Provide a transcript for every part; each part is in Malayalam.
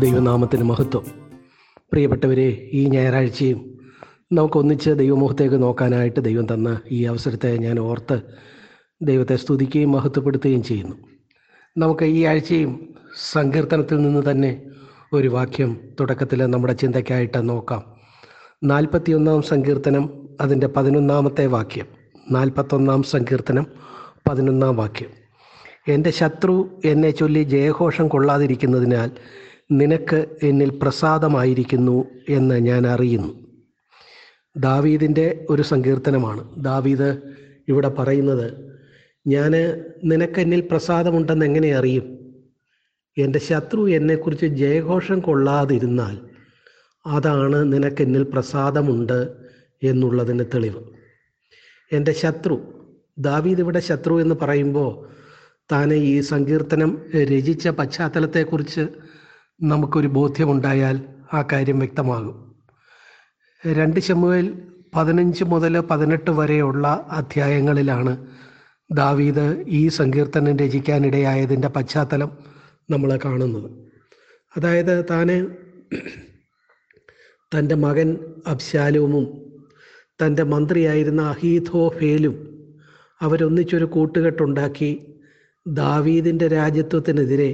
ദൈവനാമത്തിന് മഹത്വം. പ്രിയപ്പെട്ടവരെ ഈ ഞായറാഴ്ചയും നമുക്കൊന്നിച്ച് ദൈവമുഖത്തേക്ക് നോക്കാനായിട്ട് ദൈവം തന്ന ഈ അവസരത്തെ ഞാൻ ഓർത്ത് ദൈവത്തെ സ്തുതിക്കുകയും മഹത്വപ്പെടുത്തുകയും ചെയ്യുന്നു. നമുക്ക് ഈ ആഴ്ചയും സങ്കീർത്തനത്തിൽ നിന്ന് തന്നെ ഒരു വാക്യം തുടക്കത്തിൽ നമ്മുടെ ചിന്തയ്ക്കായിട്ട് നോക്കാം. നാൽപ്പത്തിയൊന്നാം സങ്കീർത്തനം അതിന്റെ പതിനൊന്നാമത്തെ വാക്യം. നാൽപ്പത്തൊന്നാം സങ്കീർത്തനം പതിനൊന്നാം വാക്യം. എന്റെ ശത്രു എന്നെ ചൊല്ലി ജയഘോഷം കൊള്ളാതിരിക്കുന്നതിനാൽ നിനക്ക് എന്നിൽ പ്രസാദമായിരിക്കുന്നു എന്ന് ഞാൻ അറിയുന്നു. ദാവീദിന്റെ ഒരു സങ്കീർത്തനമാണ്. ദാവീദ് ഇവിടെ പറയുന്നത് ഞാൻ നിനക്ക് എന്നിൽ പ്രസാദമുണ്ടെന്ന് എങ്ങനെ അറിയും? എന്റെ ശത്രു എന്നെക്കുറിച്ച് ജയഘോഷം കൊള്ളാതിരുന്നാൽ അതാണ് നിനക്ക് എന്നിൽ പ്രസാദമുണ്ട് എന്നുള്ളതിന് തെളിവ്. എന്റെ ശത്രു ദാവീദ് ഇവിടെ ശത്രു എന്ന് പറയുമ്പോൾ താൻ ഈ സങ്കീർത്തനം രചിച്ച പശ്ചാത്തലത്തെക്കുറിച്ച് നമുക്കൊരു ബോധ്യമുണ്ടായാൽ ആ കാര്യം വ്യക്തമാകും. രണ്ട് ശമുവേൽ പതിനഞ്ച് മുതൽ പതിനെട്ട് വരെയുള്ള അധ്യായങ്ങളിലാണ് ദാവീദ് ഈ സങ്കീർത്തനം രചിക്കാനിടയായതിന്റെ പശ്ചാത്തലം നമ്മൾ കാണുന്നത്. അതായത് താന് തന്റെ മകൻ അബ്ശാലോമും തന്റെ മന്ത്രിയായിരുന്ന അഹീഥോ ഫേലും അവരൊന്നിച്ചൊരു കൂട്ടുകെട്ടുണ്ടാക്കി ദാവീദിന്റെ രാജ്യത്വത്തിനെതിരെ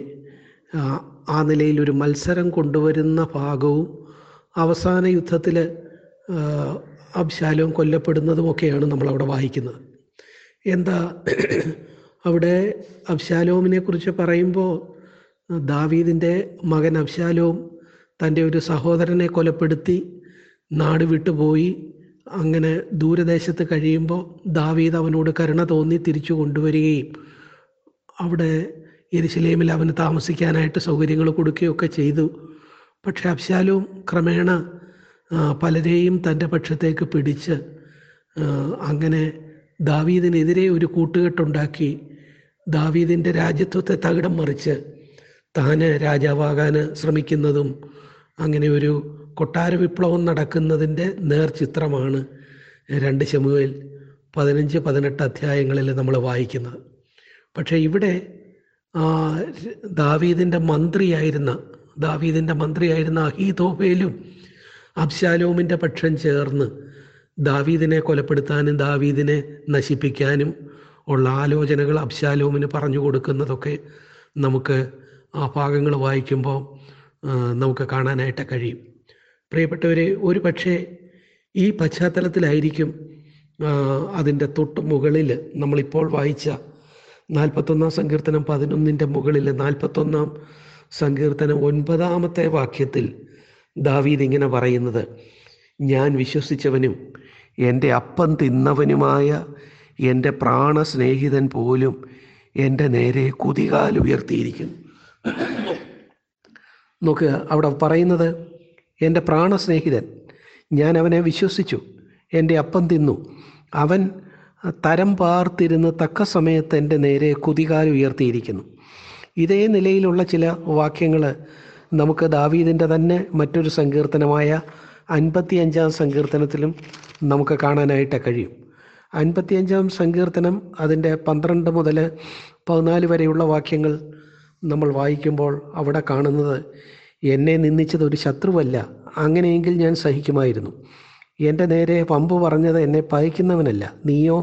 ആ നിലയിൽ ഒരു മത്സരം കൊണ്ടുവരുന്ന ഭാഗവും അവസാന യുദ്ധത്തിൽ അബ്ശാലോം കൊല്ലപ്പെടുന്നതുമൊക്കെയാണ് നമ്മളവിടെ വായിക്കുന്നത്. എന്താ അവിടെ അബ്ശാലോമിനെ കുറിച്ച് പറയുമ്പോൾ ദാവീദിന്റെ മകൻ അബ്ശാലോം തന്റെ ഒരു സഹോദരനെ കൊലപ്പെടുത്തി നാട് വിട്ടുപോയി. അങ്ങനെ ദൂരദേശത്ത് കഴിയുമ്പോൾ ദാവീദ് അവനോട് കരുണ തോന്നി തിരിച്ചു കൊണ്ടുവരികയും അവിടെ എരിശിലേമിൽ അവന് താമസിക്കാനായിട്ട് സൗകര്യങ്ങൾ കൊടുക്കുകയൊക്കെ ചെയ്തു. പക്ഷെ അബ്ശാലും ക്രമേണ പലരെയും തന്റെ പക്ഷത്തേക്ക് പിടിച്ച് അങ്ങനെ ദാവീദിനെതിരെ ഒരു കൂട്ടുകെട്ടുണ്ടാക്കി. ദാവീദിന്റെ രാജ്യത്വത്തെ തകിടം മറിച്ച് താന് രാജാവാകാൻ ശ്രമിക്കുന്നതും അങ്ങനെ ഒരു കൊട്ടാര വിപ്ലവം നടക്കുന്നതിന്റെ നേർചിത്രമാണ് രണ്ട് ശമുവേൽ പതിനഞ്ച് പതിനെട്ട് അധ്യായങ്ങളിൽ നമ്മൾ വായിക്കുന്നത്. പക്ഷേ ഇവിടെ ദാവീദിന്റെ മന്ത്രിയായിരുന്ന ദാവീദിന്റെ മന്ത്രിയായിരുന്ന അഹീതോഫേലും അബ്ശാലോമിന്റെ പക്ഷം ചേർന്ന് ദാവീദിനെ കൊലപ്പെടുത്താനും ദാവീദിനെ നശിപ്പിക്കാനും ഉള്ള ആലോചനകൾ അബ്ശാലോമിന് പറഞ്ഞു കൊടുക്കുന്നതൊക്കെ നമുക്ക് ആ ഭാഗങ്ങൾ വായിക്കുമ്പോൾ നമുക്ക് കാണാനായിട്ട് കഴിയും. പ്രിയപ്പെട്ടവരെ ഒരു പക്ഷേ ഈ പശ്ചാത്തലത്തിലായിരിക്കും അതിന്റെ തൊട്ട് മുകളിൽ നമ്മളിപ്പോൾ വായിച്ച നാൽപ്പത്തൊന്നാം സങ്കീർത്തനം പതിനൊന്നിന്റെ മുകളിൽ നാൽപ്പത്തൊന്നാം സങ്കീർത്തനം ഒൻപതാമത്തെ വാക്യത്തിൽ ദാവീദ് ഇങ്ങനെ പറയുന്നത് ഞാൻ വിശ്വസിച്ചവനും എന്റെ അപ്പം തിന്നവനുമായ എന്റെ പ്രാണസ്നേഹിതൻ പോലും എന്റെ നേരെ കുതികാൽ ഉയർത്തിയിരിക്കുന്നു. നോക്കുക അവിടെ പറയുന്നത് എന്റെ പ്രാണസ്നേഹിതൻ ഞാൻ അവനെ വിശ്വസിച്ചു എന്റെ അപ്പം തിന്നു അവൻ തരം പാർത്തിരുന്ന് തക്ക സമയത്ത് എന്റെ നേരെ ഉയർത്തിയിരിക്കുന്നു. ഇതേ നിലയിലുള്ള ചില വാക്യങ്ങൾ നമുക്ക് ദാവീദിന്റെ തന്നെ മറ്റൊരു സങ്കീർത്തനമായ അൻപത്തി അഞ്ചാം സങ്കീർത്തനത്തിലും നമുക്ക് കാണാനായിട്ട് കഴിയും. അൻപത്തിയഞ്ചാം സങ്കീർത്തനം അതിന്റെ പന്ത്രണ്ട് മുതൽ പതിനാല് വരെയുള്ള വാക്യങ്ങൾ നമ്മൾ വായിക്കുമ്പോൾ അവിടെ കാണുന്നത് എന്നെ നിന്ദിച്ചത് ഒരു ശത്രുവല്ല അങ്ങനെയെങ്കിൽ ഞാൻ സഹിക്കുമായിരുന്നു. എന്റെ നേരെ പമ്പ് പറഞ്ഞത് എന്നെ പായിക്കുന്നവനല്ല നീയോ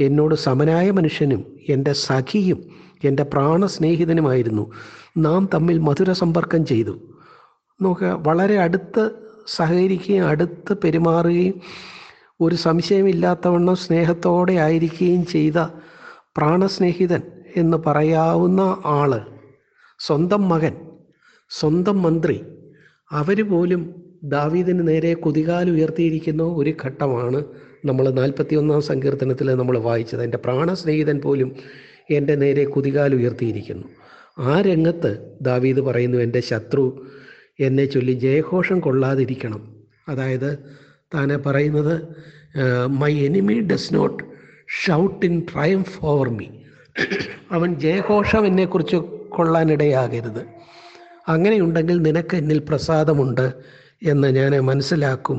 എന്നോട് സമനായ മനുഷ്യനും എന്റെ സഖിയും എന്റെ പ്രാണസ്നേഹിതനുമായിരുന്നു. നാം തമ്മിൽ മധുര സമ്പർക്കം ചെയ്തു. നോക്കുക വളരെ അടുത്ത് സഹകരിക്കുകയും അടുത്ത് പെരുമാറുകയും ഒരു സംശയമില്ലാത്തവണ്ണം സ്നേഹത്തോടെ ആയിരിക്കുകയും ചെയ്ത പ്രാണസ്നേഹിതൻ എന്ന് പറയാവുന്ന ആൾ സ്വന്തം മകൻ സ്വന്തം മന്ത്രി അവർ പോലും ദാവീദിന് നേരെ കുതികാൽ ഉയർത്തിയിരിക്കുന്ന ഒരു ഘട്ടമാണ് നമ്മൾ നാൽപ്പത്തി ഒന്നാം സങ്കീർത്തനത്തിൽ നമ്മൾ വായിച്ചത്. എന്റെ പ്രാണസ്നേഹിതൻ പോലും എന്റെ നേരെ കുതികാൽ ഉയർത്തിയിരിക്കുന്നു. ആ രംഗത്ത് ദാവീദ് പറയുന്നു എന്റെ ശത്രു എന്നെ ചൊല്ലി ജയഘോഷം കൊള്ളാതിരിക്കണം. അതായത് താനെ പറയുന്നത് my enemy does not shout in triumph over me അവൻ ജയഘോഷം എന്നെക്കുറിച്ച് കൊള്ളാനിടയാകരുത്. അങ്ങനെയുണ്ടെങ്കിൽ നിനക്ക് എന്നിൽ പ്രസാദമുണ്ട്. എന്ന് ഞാൻ മനസ്സിലാക്കും.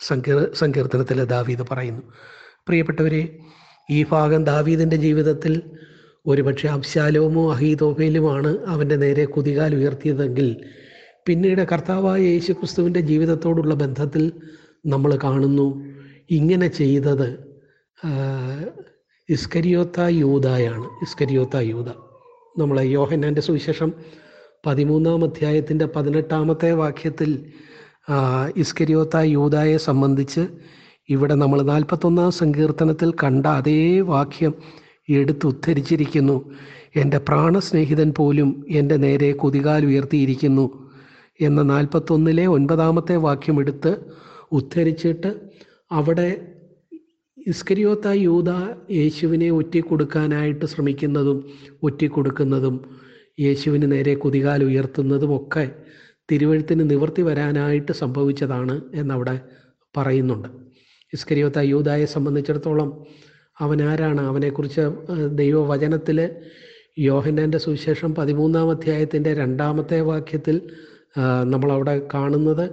സങ്കീർ സങ്കീർത്തനത്തിൽ ദാവീദ് പറയുന്നു. പ്രിയപ്പെട്ടവരെ ഈ ഭാഗം ദാവീദിന്റെ ജീവിതത്തിൽ ഒരുപക്ഷെ അബ്ശാലോമോ അഹീതോമയിലുമാണ് അവന്റെ നേരെ കുതികാൽ ഉയർത്തിയതെങ്കിൽ പിന്നീട് കർത്താവായ യേശു ക്രിസ്തുവിന്റെ ജീവിതത്തോടുള്ള ബന്ധത്തിൽ നമ്മൾ കാണുന്നു ഇങ്ങനെ ചെയ്തത് ഇസ്കരിയോത്ത യൂതായാണ് ഇസ്കരിയോത്ത യൂത നമ്മളെ യോഹന്നാന്റെ സുവിശേഷം പതിമൂന്നാം അധ്യായത്തിന്റെ പതിനെട്ടാമത്തെ വാക്യത്തിൽ ഇസ്കരിയോത്ത യൂതായെ സംബന്ധിച്ച് ഇവിടെ നമ്മൾ നാൽപ്പത്തൊന്നാം സങ്കീർത്തനത്തിൽ കണ്ട അതേ വാക്യം എടുത്തുദ്ധരിച്ചിരിക്കുന്നു എന്റെ പ്രാണസ്നേഹിതൻ പോലും എന്റെ നേരെ കുതികാൽ ഉയർത്തിയിരിക്കുന്നു എന്ന നാൽപ്പത്തൊന്നിലെ ഒൻപതാമത്തെ വാക്യം എടുത്ത് ഉദ്ധരിച്ചിട്ട് അവിടെ ഇസ്കരിയോത്ത യൂത യേശുവിനെ ഒറ്റിക്കൊടുക്കാനായിട്ട് ശ്രമിക്കുന്നതും ഒറ്റിക്കൊടുക്കുന്നതും യേശുവിന് നേരെ കുതികാൽ ഉയർത്തുന്നതും ഒക്കെ തിരുവഴുത്തിന് നിവർത്തി വരാനായിട്ട് സംഭവിച്ചതാണ് എന്നവിടെ പറയുന്നുണ്ട്. ഇസ്കരിയോത്ത യൂതായെ സംബന്ധിച്ചിടത്തോളം അവനാരാണ്? അവനെക്കുറിച്ച് ദൈവവചനത്തിൽ യോഹന്നാന്റെ സുവിശേഷം പതിമൂന്നാം അധ്യായത്തിന്റെ രണ്ടാമത്തെ വാക്യത്തിൽ നമ്മളവിടെ കാണുന്നത്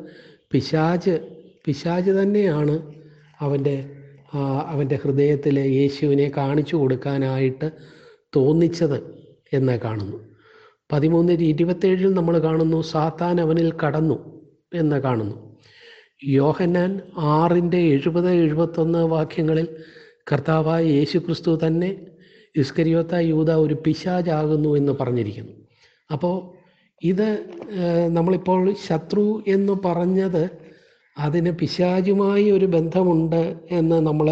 പിശാജ് പിശാജ് തന്നെയാണ് അവന്റെ അവന്റെ ഹൃദയത്തിൽ യേശുവിനെ കാണിച്ചു കൊടുക്കാനായിട്ട് തോന്നിച്ചത് എന്ന് കാണുന്നു. പതിമൂന്നിന് ഇരുപത്തേഴിൽ നമ്മൾ കാണുന്നു സാത്താൻ അവനിൽ കടന്നു എന്ന് കാണുന്നു. യോഹന്നാൻ ആറിന്റെ എഴുപത് എഴുപത്തൊന്ന് വാക്യങ്ങളിൽ കർത്താവായ യേശു ക്രിസ്തു തന്നെ ഇസ്കരിയോത്ത യൂത ഒരു പിശാജാകുന്നു എന്ന് പറഞ്ഞിരിക്കുന്നു. അപ്പോൾ ഇത് നമ്മളിപ്പോൾ ശത്രു എന്ന് പറഞ്ഞത് അതിന് പിശാചുമായി ഒരു ബന്ധമുണ്ട് എന്ന് നമ്മൾ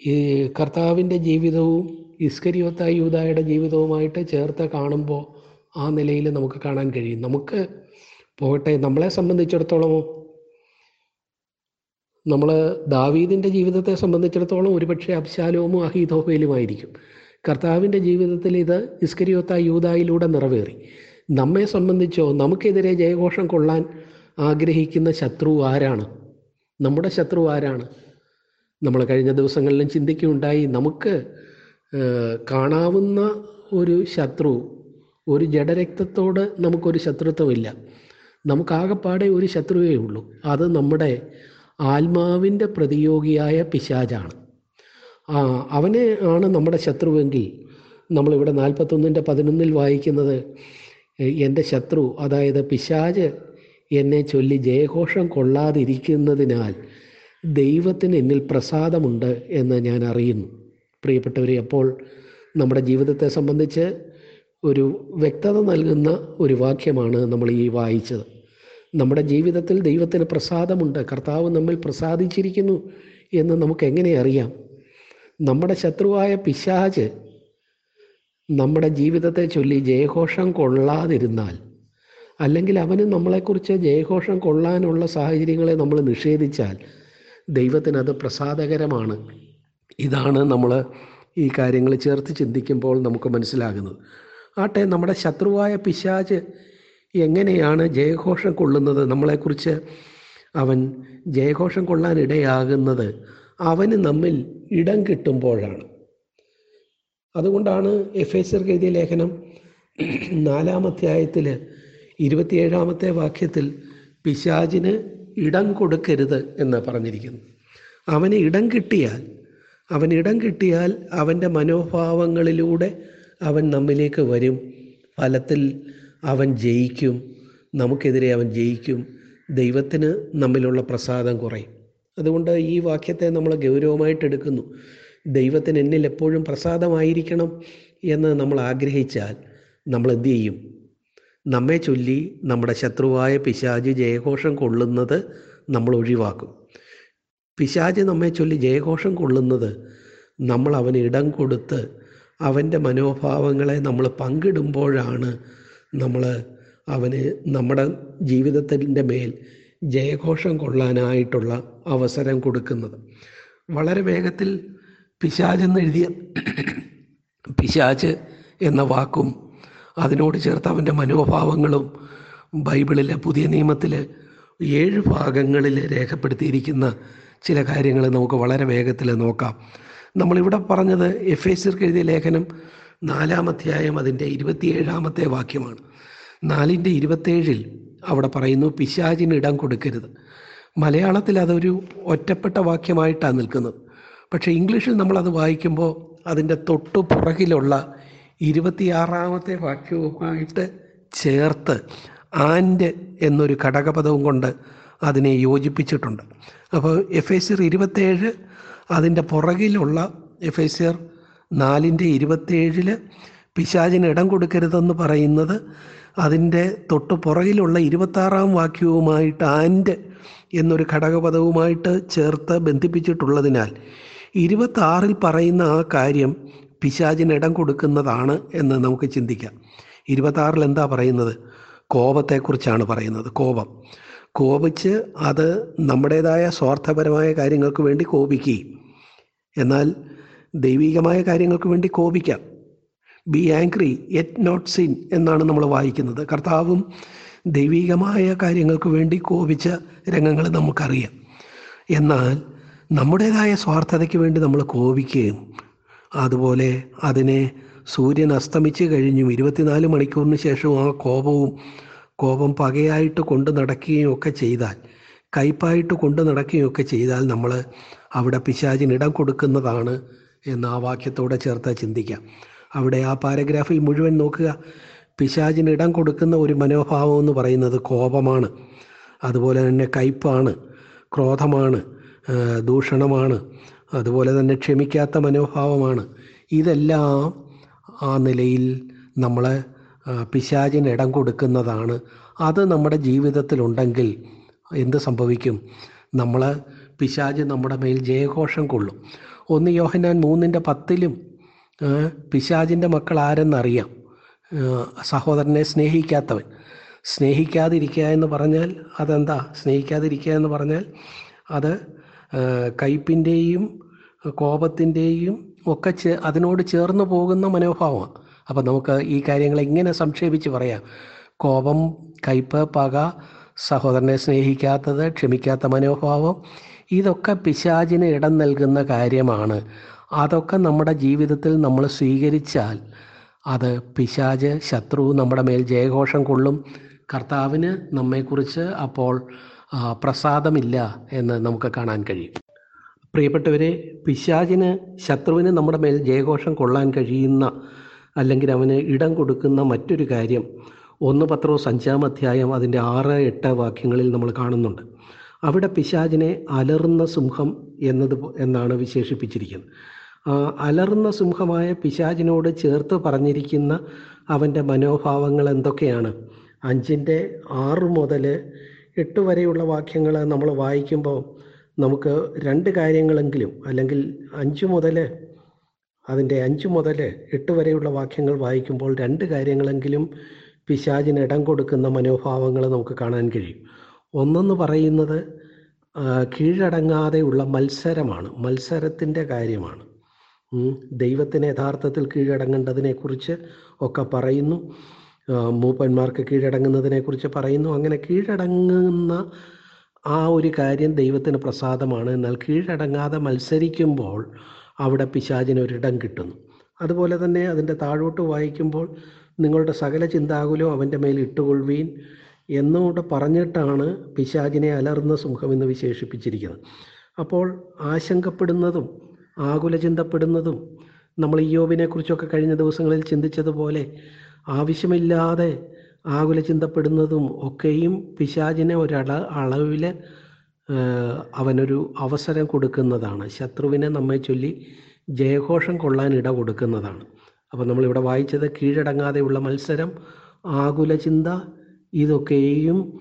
ഈ കർത്താവിന്റെ ജീവിതവും ഇസ്കരിയോത്ത യൂതായുടെ ജീവിതവുമായിട്ട് ചേർത്ത് കാണുമ്പോൾ ആ നിലയിൽ നമുക്ക് കാണാൻ കഴിയും. നമുക്ക് പോകട്ടെ നമ്മളെ സംബന്ധിച്ചിടത്തോളമോ നമ്മൾ ദാവീദിന്റെ ജീവിതത്തെ സംബന്ധിച്ചിടത്തോളം ഒരുപക്ഷെ അബ്ശാലോമോ അഹീതോഫയിലുമായിരിക്കും കർത്താവിന്റെ ജീവിതത്തിൽ ഇത് ഇസ്കരിയോത്ത യൂതായിലൂടെ നിറവേറി. നമ്മെ സംബന്ധിച്ചോ നമുക്കെതിരെ ജയഘോഷം കൊള്ളാൻ ആഗ്രഹിക്കുന്ന ശത്രു ആരാണ്? നമ്മുടെ ശത്രു ആരാണ്? നമ്മൾ കഴിഞ്ഞ ദിവസങ്ങളിലും ചിന്തിക്കുകയുണ്ടായി നമുക്ക് കാണാവുന്ന ഒരു ശത്രു ഒരു ജഡരക്തത്തോട് നമുക്കൊരു ശത്രുത്വമില്ല. നമുക്കാകെപ്പാടെ ഒരു ശത്രുവേ ഉള്ളൂ. അത് നമ്മുടെ ആത്മാവിന്റെ പ്രതിയോഗിയായ പിശാചാണ്. അവനെ ആണ് നമ്മുടെ ശത്രുവെങ്കിൽ നമ്മളിവിടെ നാൽപ്പത്തൊന്നിന്റെ പതിനൊന്നിൽ വായിക്കുന്നത് എന്റെ ശത്രു അതായത് പിശാജ് എന്നെ ചൊല്ലി ജയഘോഷം കൊള്ളാതിരിക്കുന്നതിനാൽ ദൈവത്തിന് എന്നിൽ പ്രസാദമുണ്ട് എന്ന് ഞാൻ അറിയുന്നു. പ്രിയപ്പെട്ടവരെ അപ്പോൾ നമ്മുടെ ജീവിതത്തെ സംബന്ധിച്ച് ഒരു വ്യക്തത നൽകുന്ന ഒരു വാക്യമാണ് നമ്മൾ ഈ വായിച്ചത്. നമ്മുടെ ജീവിതത്തിൽ ദൈവത്തിന് പ്രസാദമുണ്ട്. കർത്താവ് നമ്മിൽ പ്രസാദിച്ചിരിക്കുന്നു എന്ന് നമുക്ക് എങ്ങനെ അറിയാം? നമ്മുടെ ശത്രുവായ പിശാജ് നമ്മുടെ ജീവിതത്തെ ചൊല്ലി ജയഘോഷം കൊള്ളാതിരുന്നാൽ അല്ലെങ്കിൽ അവന് നമ്മളെക്കുറിച്ച് ജയഘോഷം കൊള്ളാനുള്ള സാഹചര്യങ്ങളെ നമ്മൾ നിഷേധിച്ചാൽ ദൈവത്തിന് അത് പ്രസാദകരമാണ്. ഇതാണ് നമ്മൾ ഈ കാര്യങ്ങൾ ചേർത്ത് ചിന്തിക്കുമ്പോൾ നമുക്ക് മനസ്സിലാകുന്നത്. ആട്ടെ നമ്മുടെ ശത്രുവായ പിശാജ് എങ്ങനെയാണ് ജയഘോഷം കൊള്ളുന്നത്? നമ്മളെക്കുറിച്ച് അവൻ ജയഘോഷം കൊള്ളാൻ ഇടയാകുന്നത് അവന് നമ്മിൽ ഇടം കിട്ടുമ്പോഴാണ്. അതുകൊണ്ടാണ് എഫ് എസ് എഴുതിയ ലേഖനം നാലാമധ്യായത്തിൽ ഇരുപത്തിയേഴാമത്തെ വാക്യത്തിൽ പിശാജിന് ഇടം കൊടുക്കരുത് എന്ന് പറഞ്ഞിരിക്കുന്നു. അവന് ഇടം കിട്ടിയാൽ അവൻ ഇടം കിട്ടിയാൽ അവന്റെ മനോഭാവങ്ങളിലൂടെ അവൻ നമ്മിലേക്ക് വരും. ഫലത്തിൽ അവൻ ജയിക്കും. നമുക്കെതിരെ അവൻ ജയിക്കും. ദൈവത്തിന് നമ്മിലുള്ള പ്രസാദം കുറയും. അതുകൊണ്ട് ഈ വാക്യത്തെ നമ്മൾ ഗൗരവമായിട്ട് എടുക്കുന്നു. ദൈവത്തിന് എന്നിൽ എപ്പോഴും പ്രസാദമായിരിക്കണം എന്ന് നമ്മൾ ആഗ്രഹിച്ചാൽ നമ്മൾ എന്ത് ചെയ്യും? നമ്മെ ചൊല്ലി നമ്മുടെ ശത്രുവായ പിശാജ് ജയഘോഷം കൊള്ളുന്നത് നമ്മൾ ഒഴിവാക്കും. പിശാജ് നമ്മെ ചൊല്ലി ജയഘോഷം കൊള്ളുന്നത് നമ്മൾ അവന് ഇടം കൊടുത്ത് അവന്റെ മനോഭാവങ്ങളെ നമ്മൾ പങ്കിടുമ്പോഴാണ് നമ്മൾ അവന് നമ്മുടെ ജീവിതത്തിന്റെ മേൽ ജയഘോഷം കൊള്ളാനായിട്ടുള്ള അവസരം കൊടുക്കുന്നത്. വളരെ വേഗത്തിൽ പിശാജ് എന്നെഴുതിയ പിശാജ് എന്ന വാക്കും അതിനോട് ചേർത്ത് അവന്റെ മനോഭാവങ്ങളും ബൈബിളിലെ പുതിയ നിയമത്തിൽ ഏഴ് ഭാഗങ്ങളിൽ രേഖപ്പെടുത്തിയിരിക്കുന്ന ചില കാര്യങ്ങൾ നമുക്ക് വളരെ വേഗത്തിൽ നോക്കാം. നമ്മളിവിടെ പറഞ്ഞത് എഫ് എ സിർക്ക് എഴുതിയ ലേഖനം നാലാമധ്യായം അതിന്റെ ഇരുപത്തിയേഴാമത്തെ വാക്യമാണ്. നാലിന്റെ ഇരുപത്തേഴിൽ അവിടെ പറയുന്നു പിശാചിന് ഇടം കൊടുക്കരുത്. മലയാളത്തിൽ അതൊരു ഒറ്റപ്പെട്ട വാക്യമായിട്ടാണ് നിൽക്കുന്നത്. പക്ഷേ ഇംഗ്ലീഷിൽ നമ്മളത് വായിക്കുമ്പോൾ അതിന്റെ തൊട്ടു പുറകിലുള്ള ഇരുപത്തിയാറാമത്തെ വാക്യവുമായിട്ട് ചേർത്ത് ആൻഡ് എന്നൊരു ഘടകപദവും കൊണ്ട് അതിനെ യോജിപ്പിച്ചിട്ടുണ്ട്. അപ്പോൾ എഫ് എ സിർ ഇരുപത്തേഴ് അതിന്റെ പുറകിലുള്ള എഫ് എസ് ആർ നാലിന്റെ ഇരുപത്തേഴിൽ പിശാചിന് ഇടം കൊടുക്കരുതെന്ന് പറയുന്നത് അതിന്റെ തൊട്ട് പുറകിലുള്ള ഇരുപത്താറാം വാക്യവുമായിട്ട് ആൻഡ് എന്നൊരു ഘടകപദവുമായിട്ട് ചേർത്ത് ബന്ധിപ്പിച്ചിട്ടുള്ളതിനാൽ ഇരുപത്താറിൽ പറയുന്ന ആ കാര്യം പിശാചിന് ഇടം കൊടുക്കുന്നതാണ് എന്ന് നമുക്ക് ചിന്തിക്കാം. ഇരുപത്താറിൽ എന്താ പറയുന്നത്? കോപത്തെക്കുറിച്ചാണ് പറയുന്നത്. കോപം. കോപിച്ച് അത് നമ്മുടേതായ സ്വാർത്ഥപരമായ കാര്യങ്ങൾക്ക് വേണ്ടി കോപിക്കുകയും എന്നാൽ ദൈവീകമായ കാര്യങ്ങൾക്ക് വേണ്ടി കോപിക്കാം. Be angry and not sin എന്നാണ് നമ്മൾ വായിക്കുന്നത്. കർത്താവും ദൈവീകമായ കാര്യങ്ങൾക്ക് വേണ്ടി കോപിച്ച രംഗങ്ങൾ നമുക്കറിയാം. എന്നാൽ നമ്മുടേതായ സ്വാർത്ഥതയ്ക്ക് വേണ്ടി നമ്മൾ കോപിക്കുകയും അതുപോലെ അതിനെ സൂര്യൻ അസ്തമിച്ച് കഴിഞ്ഞും ഇരുപത്തിനാല് മണിക്കൂറിന് ശേഷവും ആ കോപവും കോപം പകയായിട്ട് കൊണ്ട് നടക്കുകയും ഒക്കെ ചെയ്താൽ കയ്പായിട്ട് കൊണ്ട് നടക്കുകയും ഒക്കെ ചെയ്താൽ നമ്മൾ അവിടെ പിശാചിന് ഇടം കൊടുക്കുന്നതാണ് എന്ന് ആ വാക്യത്തോടെ ചേർത്ത് ചിന്തിക്കാം അവിടെ ആ പാരഗ്രാഫിൽ മുഴുവൻ നോക്കുക. പിശാചിന് ഇടം കൊടുക്കുന്ന ഒരു മനോഭാവം എന്ന് പറയുന്നത് കോപമാണ്. അതുപോലെ തന്നെ കയ്പാണ് ക്രോധമാണ് ദൂഷണമാണ് അതുപോലെ തന്നെ ക്ഷമിക്കാത്ത മനോഭാവമാണ്. ഇതെല്ലാം ആ നിലയിൽ നമ്മൾ പിശാചിന് ഇടം കൊടുക്കുന്നതാണ്. അത് നമ്മുടെ ജീവിതത്തിലുണ്ടെങ്കിൽ എന്ത് സംഭവിക്കും? നമ്മൾ പിശാജ് നമ്മുടെ മേൽ ജയഘോഷം കൊള്ളും. ഒന്ന് യോഹനാൻ മൂന്നിന്റെ പത്തിലും പിശാജിന്റെ മക്കൾ ആരെന്നറിയാം? സഹോദരനെ സ്നേഹിക്കാത്തവൻ. സ്നേഹിക്കാതിരിക്കുക എന്ന് പറഞ്ഞാൽ അതെന്താ? സ്നേഹിക്കാതിരിക്കുക എന്ന് പറഞ്ഞാൽ അത് കയ്പിന്റെയും കോപത്തിന്റെയും ഒക്കെ ചേ അതിനോട് ചേർന്ന് പോകുന്ന മനോഭാവമാണ്. അപ്പം നമുക്ക് ഈ കാര്യങ്ങൾ എങ്ങനെ സംക്ഷേപിച്ച് പറയാം. കോപം കയ്പ് പക സഹോദരനെ സ്നേഹിക്കാത്തത് ക്ഷമിക്കാത്ത മനോഭാവം ഇതൊക്കെ പിശാചിന് ഇടം നൽകുന്ന കാര്യമാണ്. അതൊക്കെ നമ്മുടെ ജീവിതത്തിൽ നമ്മൾ സ്വീകരിച്ചാൽ അത് പിശാജ് ശത്രു നമ്മുടെ മേൽ ജയഘോഷം കൊള്ളും. കർത്താവിന് നമ്മെക്കുറിച്ച് അപ്പോൾ പ്രസാദമില്ല എന്ന് നമുക്ക് കാണാൻ കഴിയും. പ്രിയപ്പെട്ടവരെ പിശാചിന് ശത്രുവിന് നമ്മുടെ മേൽ ജയഘോഷം കൊള്ളാൻ കഴിയുന്ന അല്ലെങ്കിൽ അവന് ഇടം കൊടുക്കുന്ന മറ്റൊരു കാര്യം ഒന്ന് പത്രവും അഞ്ചാം അധ്യായം അതിന്റെ ആറ് എട്ട് വാക്യങ്ങളിൽ നമ്മൾ കാണുന്നുണ്ട്. അവിടെ പിശാചിനെ അലറുന്ന സിംഹം എന്നത് എന്നാണ് വിശേഷിപ്പിച്ചിരിക്കുന്നത്. അലറുന്ന സിംഹമായ പിശാചിനോട് ചേർത്ത് പറഞ്ഞിരിക്കുന്ന അവന്റെ മനോഭാവങ്ങൾ എന്തൊക്കെയാണ്? അഞ്ചിന്റെ ആറ് മുതൽ എട്ട് വരെയുള്ള വാക്യങ്ങൾ നമ്മൾ വായിക്കുമ്പോൾ നമുക്ക് രണ്ട് കാര്യങ്ങളെങ്കിലും അല്ലെങ്കിൽ അഞ്ച് മുതൽ അതിന്റെ അഞ്ച് മുതൽ എട്ട് വരെയുള്ള വാക്യങ്ങൾ വായിക്കുമ്പോൾ രണ്ട് കാര്യങ്ങളെങ്കിലും പിശാചിന് ഇടം കൊടുക്കുന്ന മനോഭാവങ്ങൾ നമുക്ക് കാണാൻ കഴിയും. ഒന്നെന്ന് പറയുന്നത് കീഴടങ്ങാതെയുള്ള മത്സരമാണ് മത്സരത്തിന്റെ കാര്യമാണ്. ദൈവത്തിന് യഥാർത്ഥത്തിൽ കീഴടങ്ങേണ്ടതിനെക്കുറിച്ച് ഒക്കെ പറയുന്നു. മൂപ്പന്മാർക്ക് കീഴടങ്ങുന്നതിനെക്കുറിച്ച് പറയുന്നു. അങ്ങനെ കീഴടങ്ങുന്ന ആ ഒരു കാര്യം ദൈവത്തിന് പ്രസാദമാണ്. എന്നാൽ കീഴടങ്ങാതെ മത്സരിക്കുമ്പോൾ അവിടെ പിശാചിന് ഒരിടം കിട്ടുന്നു. അതുപോലെ തന്നെ അതിന്റെ താഴോട്ട് വായിക്കുമ്പോൾ നിങ്ങളുടെ സകല ചിന്താകുലവും അവന്റെ മേൽ ഇട്ടുകൊള്ളുവീൻ. എന്നുകൂടെ പറഞ്ഞിട്ടാണ് പിശാചിനെ അലർന്ന സിംഹം എന്ന് വിശേഷിപ്പിച്ചിരിക്കുന്നത്. അപ്പോൾ ആശങ്കപ്പെടുന്നതും ആകുലചിന്തപ്പെടുന്നതും നമ്മൾ ഇയോബിനെ കുറിച്ചൊക്കെ കഴിഞ്ഞ ദിവസങ്ങളിൽ ചിന്തിച്ചതുപോലെ ആവശ്യമില്ലാതെ ആകുല ചിന്തപ്പെടുന്നതും ഒക്കെയും പിശാചിനെ ഒരള അളവിൽ അവനൊരു അവസരം കൊടുക്കുന്നതാണ്. ശത്രുവിനെ നമ്മെ ചൊല്ലി ജയഘോഷം കൊള്ളാൻ ഇട കൊടുക്കുന്നതാണ്. അപ്പോൾ നമ്മളിവിടെ വായിച്ചത് കീഴടങ്ങാതെയുള്ള മത്സരം ആകുല ചിന്ത ഇതൊക്കെയും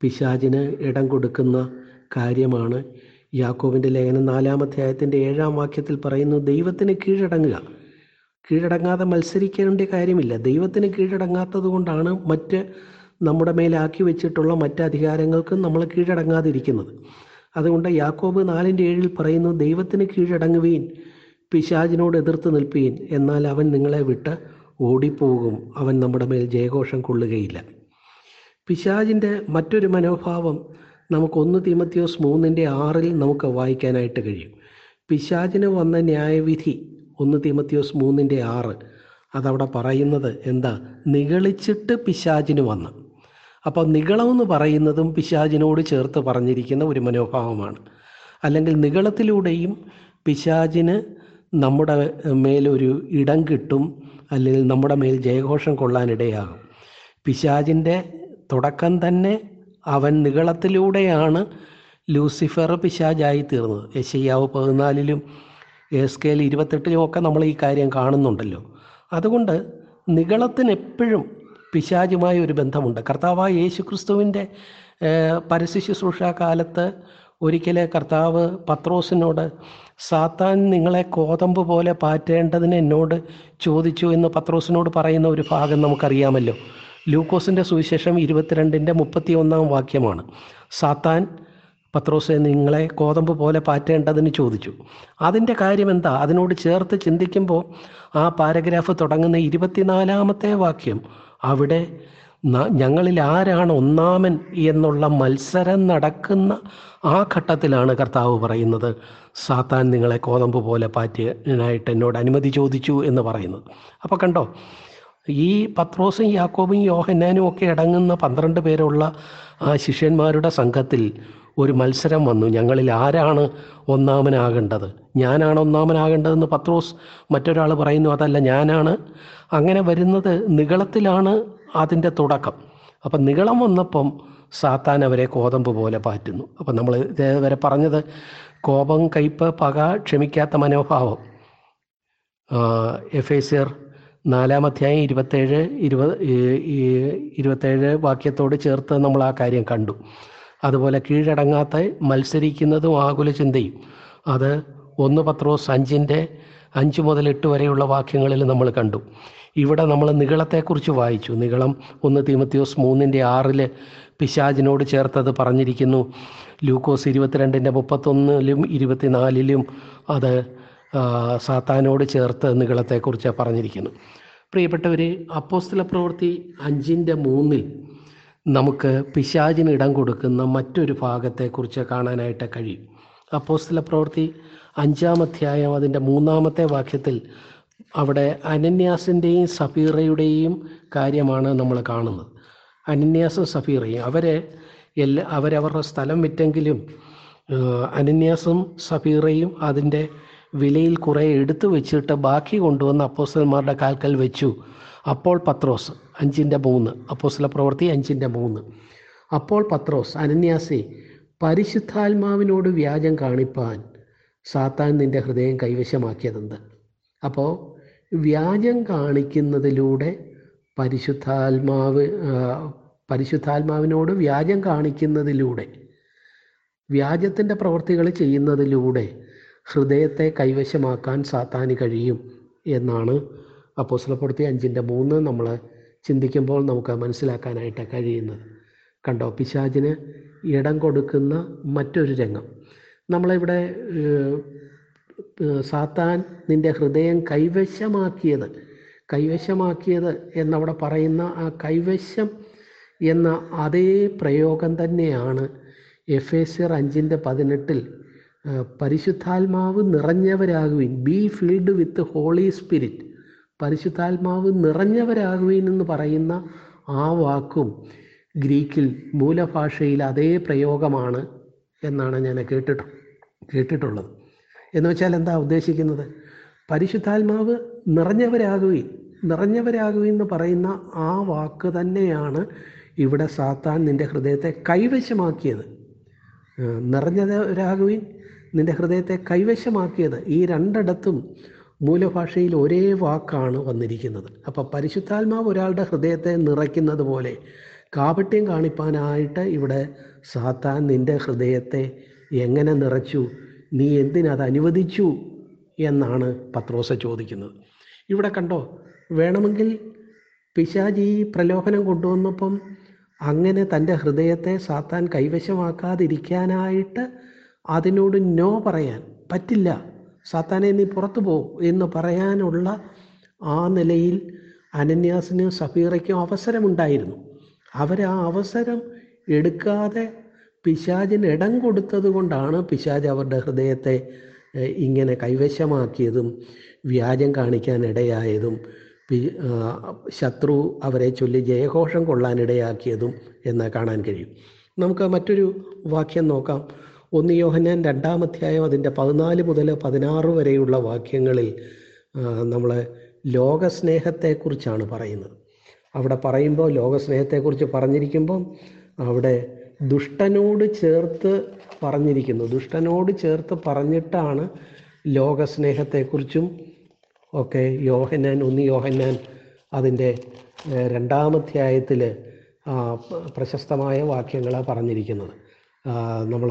പിശാചിന് ഇടം കൊടുക്കുന്ന കാര്യമാണ്. യാക്കോവിന്റെ ലേഖനം നാലാമധ്യായത്തിന്റെ ഏഴാം വാക്യത്തിൽ പറയുന്നു ദൈവത്തിന് കീഴടങ്ങുക. കീഴടങ്ങാതെ മത്സരിക്കേണ്ട കാര്യമില്ല. ദൈവത്തിന് കീഴടങ്ങാത്തത് കൊണ്ടാണ് മറ്റ് നമ്മുടെ മേലാക്കി വെച്ചിട്ടുള്ള മറ്റ് അധികാരങ്ങൾക്കും നമ്മൾ കീഴടങ്ങാതിരിക്കുന്നത്. അതുകൊണ്ട് യാക്കോബ് നാലിന്റെ ഏഴിൽ പറയുന്നു ദൈവത്തിന് കീഴടങ്ങുവീൻ പിശാചിനോട് എതിർത്ത് നിൽപ്പീൻ എന്നാൽ അവൻ നിങ്ങളെ വിട്ട് ഓടിപ്പോകും. അവൻ നമ്മുടെ മേൽ ജയഘോഷം കൊള്ളുകയില്ല. പിശാചിന്റെ മറ്റൊരു മനോഭാവം നമുക്ക് ഒന്ന് തീമത്തിയോസ് മൂന്നിന്റെ ആറിൽ നമുക്ക് വായിക്കാനായിട്ട് കഴിയും. പിശാജിന് വന്ന ന്യായവിധി ഒന്ന് തീമത്തിയോസ് മൂന്നിന്റെ ആറ്. അതവിടെ പറയുന്നത് എന്താ? നിഗളിച്ചിട്ട് പിശാജിന് വന്ന്. അപ്പോൾ നികളമെന്ന് പറയുന്നതും പിശാജിനോട് ചേർത്ത് പറഞ്ഞിരിക്കുന്ന ഒരു മനോഭാവമാണ്. അല്ലെങ്കിൽ നികളത്തിലൂടെയും പിശാജിന് നമ്മുടെ മേലൊരു ഇടം കിട്ടും. അല്ലെങ്കിൽ നമ്മുടെ മേൽ ജയഘോഷം കൊള്ളാനിടയാകും. പിശാചിന്റെ തുടക്കം തന്നെ അവൻ നികളത്തിലൂടെയാണ് ലൂസിഫർ പിശാജായി തീർന്നത്. യശയ്യാവ് പതിനാലിലും എസ് കെയിൽ ഇരുപത്തെട്ടിലും ഒക്കെ നമ്മൾ ഈ കാര്യം കാണുന്നുണ്ടല്ലോ. അതുകൊണ്ട് നികളത്തിന് എപ്പോഴും പിശാചുമായ ഒരു ബന്ധമുണ്ട്. കർത്താവായ യേശു ക്രിസ്തുവിന്റെ പരസ്യ കാലത്ത് ഒരിക്കലെ കർത്താവ് പത്രോസിനോട് സാത്താൻ നിങ്ങളെ കോതമ്പ് പോലെ പാറ്റേണ്ടതിന് എന്നോട് ചോദിച്ചു എന്ന് പത്രോസിനോട് പറയുന്ന ഒരു ഭാഗം നമുക്കറിയാമല്ലോ. ലൂക്കോസിന്റെ സുവിശേഷം ഇരുപത്തിരണ്ടിന്റെ മുപ്പത്തി ഒന്നാം വാക്യമാണ്. സാത്താൻ പത്രോസെ നിങ്ങളെ കോതമ്പ് പോലെ പാറ്റേണ്ടതിന് ചോദിച്ചു. അതിന്റെ കാര്യം എന്താ അതിനോട് ചേർത്ത് ചിന്തിക്കുമ്പോൾ ആ പാരഗ്രാഫ് തുടങ്ങുന്ന ഇരുപത്തിനാലാമത്തെ വാക്യം അവിടെ ഞങ്ങളിൽ ആരാണ് ഒന്നാമൻ എന്നുള്ള മത്സരം നടക്കുന്ന ആ ഘട്ടത്തിലാണ് കർത്താവ് പറയുന്നത്. സാത്താൻ നിങ്ങളെ കോതമ്പ് പോലെ പാറ്റിയതിനായിട്ട് എന്നോട് അനുമതി ചോദിച്ചു എന്ന് പറയുന്നത്. അപ്പോൾ കണ്ടോ ഈ പത്രോസും യാക്കോബും യോഹന്നാനും ഒക്കെ അടങ്ങുന്ന പന്ത്രണ്ട് പേരുള്ള ആ ശിഷ്യന്മാരുടെ സംഘത്തിൽ ഒരു മത്സരം വന്നു. ഞങ്ങളിൽ ആരാണ് ഒന്നാമനാകേണ്ടത്? ഞാനാണ് ഒന്നാമനാകേണ്ടതെന്ന് പത്രോസ് മറ്റൊരാൾ പറയുന്നു അതല്ല ഞാനാണ്. അങ്ങനെ വരുന്നത് നികളത്തിലാണ് അതിന്റെ തുടക്കം. അപ്പം നികളം വന്നപ്പം സാത്താൻ അവരെ കോതമ്പ് പോലെ പാറ്റുന്നു. അപ്പം നമ്മൾ ഇതേവരെ പറഞ്ഞത് കോപം കയ്പ് പക ക്ഷമിക്കാത്ത മനോഭാവം. എഫ് എ സിയർ നാലാം അധ്യായം ഇരുപത്തേഴ് ഇരുപത് ഇരുപത്തേഴ് വാക്യത്തോട് ചേർത്ത് നമ്മൾ ആ കാര്യം കണ്ടു. അതുപോലെ കീഴടങ്ങാത്ത മത്സരിക്കുന്നതും ആകുല ചിന്തയും. അത് ഒന്ന് പത്രോസ് അഞ്ചിന്റെ അഞ്ച് മുതൽ എട്ട് വരെയുള്ള വാക്യങ്ങളിൽ നമ്മൾ കണ്ടു. ഇവിടെ നമ്മൾ നികളത്തെക്കുറിച്ച് വായിച്ചു. നികളം ഒന്ന് തീമത്യോസ് മൂന്നിന്റെ ആറിൽ പിശാജിനോട് ചേർത്തത് പറഞ്ഞിരിക്കുന്നു. ലൂക്കോസ് ഇരുപത്തിരണ്ടിന്റെ മുപ്പത്തൊന്നിലും ഇരുപത്തിനാലിലും അത് സാത്താനോട് ചേർത്ത് നികളത്തെക്കുറിച്ച് പറഞ്ഞിരിക്കുന്നു. പ്രിയപ്പെട്ടവർ അപ്പോസ്തല പ്രവൃത്തി അഞ്ചിന്റെ മൂന്നിൽ നമുക്ക് പിശാചിന് ഇടം കൊടുക്കുന്ന മറ്റൊരു ഭാഗത്തെക്കുറിച്ച് കാണാനായിട്ട് കഴിയും. അപ്പോസ്തല പ്രവൃത്തി അഞ്ചാം അധ്യായം അതിന്റെ മൂന്നാമത്തെ വാക്യത്തിൽ അവിടെ അനന്യാസിന്റെയും സഫീറയുടെയും കാര്യമാണ് നമ്മൾ കാണുന്നത്. അനന്യാസും സഫീറയും അവരെ എല്ലാ അവരവരുടെ സ്ഥലം വിറ്റെങ്കിലും അനന്യാസും സഫീറയും അതിന്റെ വിലയിൽ കുറേ എടുത്തു വെച്ചിട്ട് ബാക്കി കൊണ്ടുവന്ന് അപ്പോസ്റ്റന്മാരുടെ കാൽക്കൽ വെച്ചു. അപ്പോൾ പത്രോസ് അഞ്ചിന്റെ മൂന്ന്. അപ്പോസ്റ്റല പ്രവൃത്തി അഞ്ചിന്റെ മൂന്ന്. അപ്പോൾ പത്രോസ് അനന്യാസി പരിശുദ്ധാത്മാവിനോട് വ്യാജം കാണിപ്പാൻ സാത്താൻ നിന്റെ ഹൃദയം കൈവശമാക്കിയതെന്ത്? അപ്പോൾ വ്യാജം കാണിക്കുന്നതിലൂടെ പരിശുദ്ധാത്മാവ് പരിശുദ്ധാത്മാവിനോട് വ്യാജം കാണിക്കുന്നതിലൂടെ വ്യാജത്തിന്റെ പ്രവൃത്തികൾ ചെയ്യുന്നതിലൂടെ ഹൃദയത്തെ കൈവശമാക്കാൻ സാത്താന് കഴിയും എന്നാണ് അപ്പോസ്തലപ്പെടുത്തി അഞ്ചിന്റെ മൂന്ന് നമ്മൾ ചിന്തിക്കുമ്പോൾ നമുക്ക് മനസ്സിലാക്കാനായിട്ട് കഴിയുന്നത്. കണ്ടോ? പിശാചിന് ഇടം കൊടുക്കുന്ന മറ്റൊരു രംഗം. നമ്മളിവിടെ സാത്താൻ നിന്റെ ഹൃദയം കൈവശമാക്കിയത് കൈവശമാക്കിയത് എന്നവിടെ പറയുന്ന ആ കൈവശം എന്ന അതേ പ്രയോഗം തന്നെയാണ് എഫ് എ സിർ അഞ്ചിന്റെ പതിനെട്ടിൽ പരിശുദ്ധാത്മാവ് നിറഞ്ഞവരാകുവിൻ. Be filled with Holy Spirit പരിശുദ്ധാത്മാവ് നിറഞ്ഞവരാകുവിൻ എന്ന് പറയുന്ന ആ വാക്കും ഗ്രീക്കിൽ മൂലഭാഷയിൽ അതേ പ്രയോഗമാണ് എന്നാണ് ഞാൻ കേട്ടിട്ട് കേട്ടിട്ടുള്ളത്. എന്ന് വെച്ചാൽ എന്താ ഉദ്ദേശിക്കുന്നത്? പരിശുദ്ധാത്മാവ് നിറഞ്ഞവരാകുവിൻ. നിറഞ്ഞവരാകുവിൻ എന്ന് പറയുന്ന ആ വാക്ക് തന്നെയാണ് ഇവിടെ സാത്താൻ നിന്റെ ഹൃദയത്തെ കൈവശമാക്കിയത്. നിറഞ്ഞവരാകുവിൻ. നിന്റെ ഹൃദയത്തെ കൈവശമാക്കിയത് ഈ രണ്ടിടത്തും മൂലഭാഷയിൽ ഒരേ വാക്കാണ് വന്നിരിക്കുന്നത്. അപ്പോൾ പരിശുദ്ധാത്മാവ് ഒരാളുടെ ഹൃദയത്തെ നിറയ്ക്കുന്നത് പോലെ കാപട്യം കാണിപ്പാനായിട്ട് ഇവിടെ സാത്താൻ നിന്റെ ഹൃദയത്തെ എങ്ങനെ നിറച്ചു നീ എന്തിനത് അനുവദിച്ചു എന്നാണ് പത്രോസ ചോദിക്കുന്നത്. ഇവിടെ കണ്ടോ വേണമെങ്കിൽ പിശാജി പ്രലോഭനം കൊണ്ടുവന്നപ്പം അങ്ങനെ തന്റെ ഹൃദയത്തെ സാത്താൻ കൈവശമാക്കാതിരിക്കാനായിട്ട് അതിനോട് നോ പറയാൻ പറ്റില്ല. സാത്താനെ നീ പുറത്തു പോ എന്ന് പറയാനുള്ള ആ നിലയിൽ അനന്യാസിനും സഫീറയ്ക്കും അവസരമുണ്ടായിരുന്നു. അവർ ആ അവസരം എടുക്കാതെ പിശാചിന് ഇടം കൊടുത്തത് കൊണ്ടാണ് പിശാജ് അവരുടെ ഹൃദയത്തെ ഇങ്ങനെ കൈവശമാക്കിയതും വ്യാജം കാണിക്കാൻ ഇടയായതും ശത്രു അവരെ ചൊല്ലി ജയഘോഷം കൊള്ളാനിടയാക്കിയതും എന്ന് കാണാൻ കഴിയും. നമുക്ക് മറ്റൊരു വാക്യം നോക്കാം. ഒന്ന് യോഹന്നാൻ രണ്ടാം അധ്യായം അതിന്റെ പതിനാല് മുതൽ പതിനാറ് വരെയുള്ള വാക്യങ്ങളിൽ നമ്മൾ ലോകസ്നേഹത്തെക്കുറിച്ചാണ് പറയുന്നത്. അവിടെ പറയുമ്പോൾ ലോകസ്നേഹത്തെക്കുറിച്ച് പറഞ്ഞിരിക്കുമ്പം അവിടെ ദുഷ്ടനോട് ചേർത്ത് പറഞ്ഞിരിക്കുന്നു. ദുഷ്ടനോട് ചേർത്ത് പറഞ്ഞിട്ടാണ് ലോകസ്നേഹത്തെക്കുറിച്ചും ഒക്കെ യോഹന്നാൻ ഒന്ന് യോഹന്നാൻ അതിന്റെ രണ്ടാമധ്യായത്തിൽ പ്രശസ്തമായ വാക്യങ്ങളാണ് പറഞ്ഞിരിക്കുന്നത്. നമ്മൾ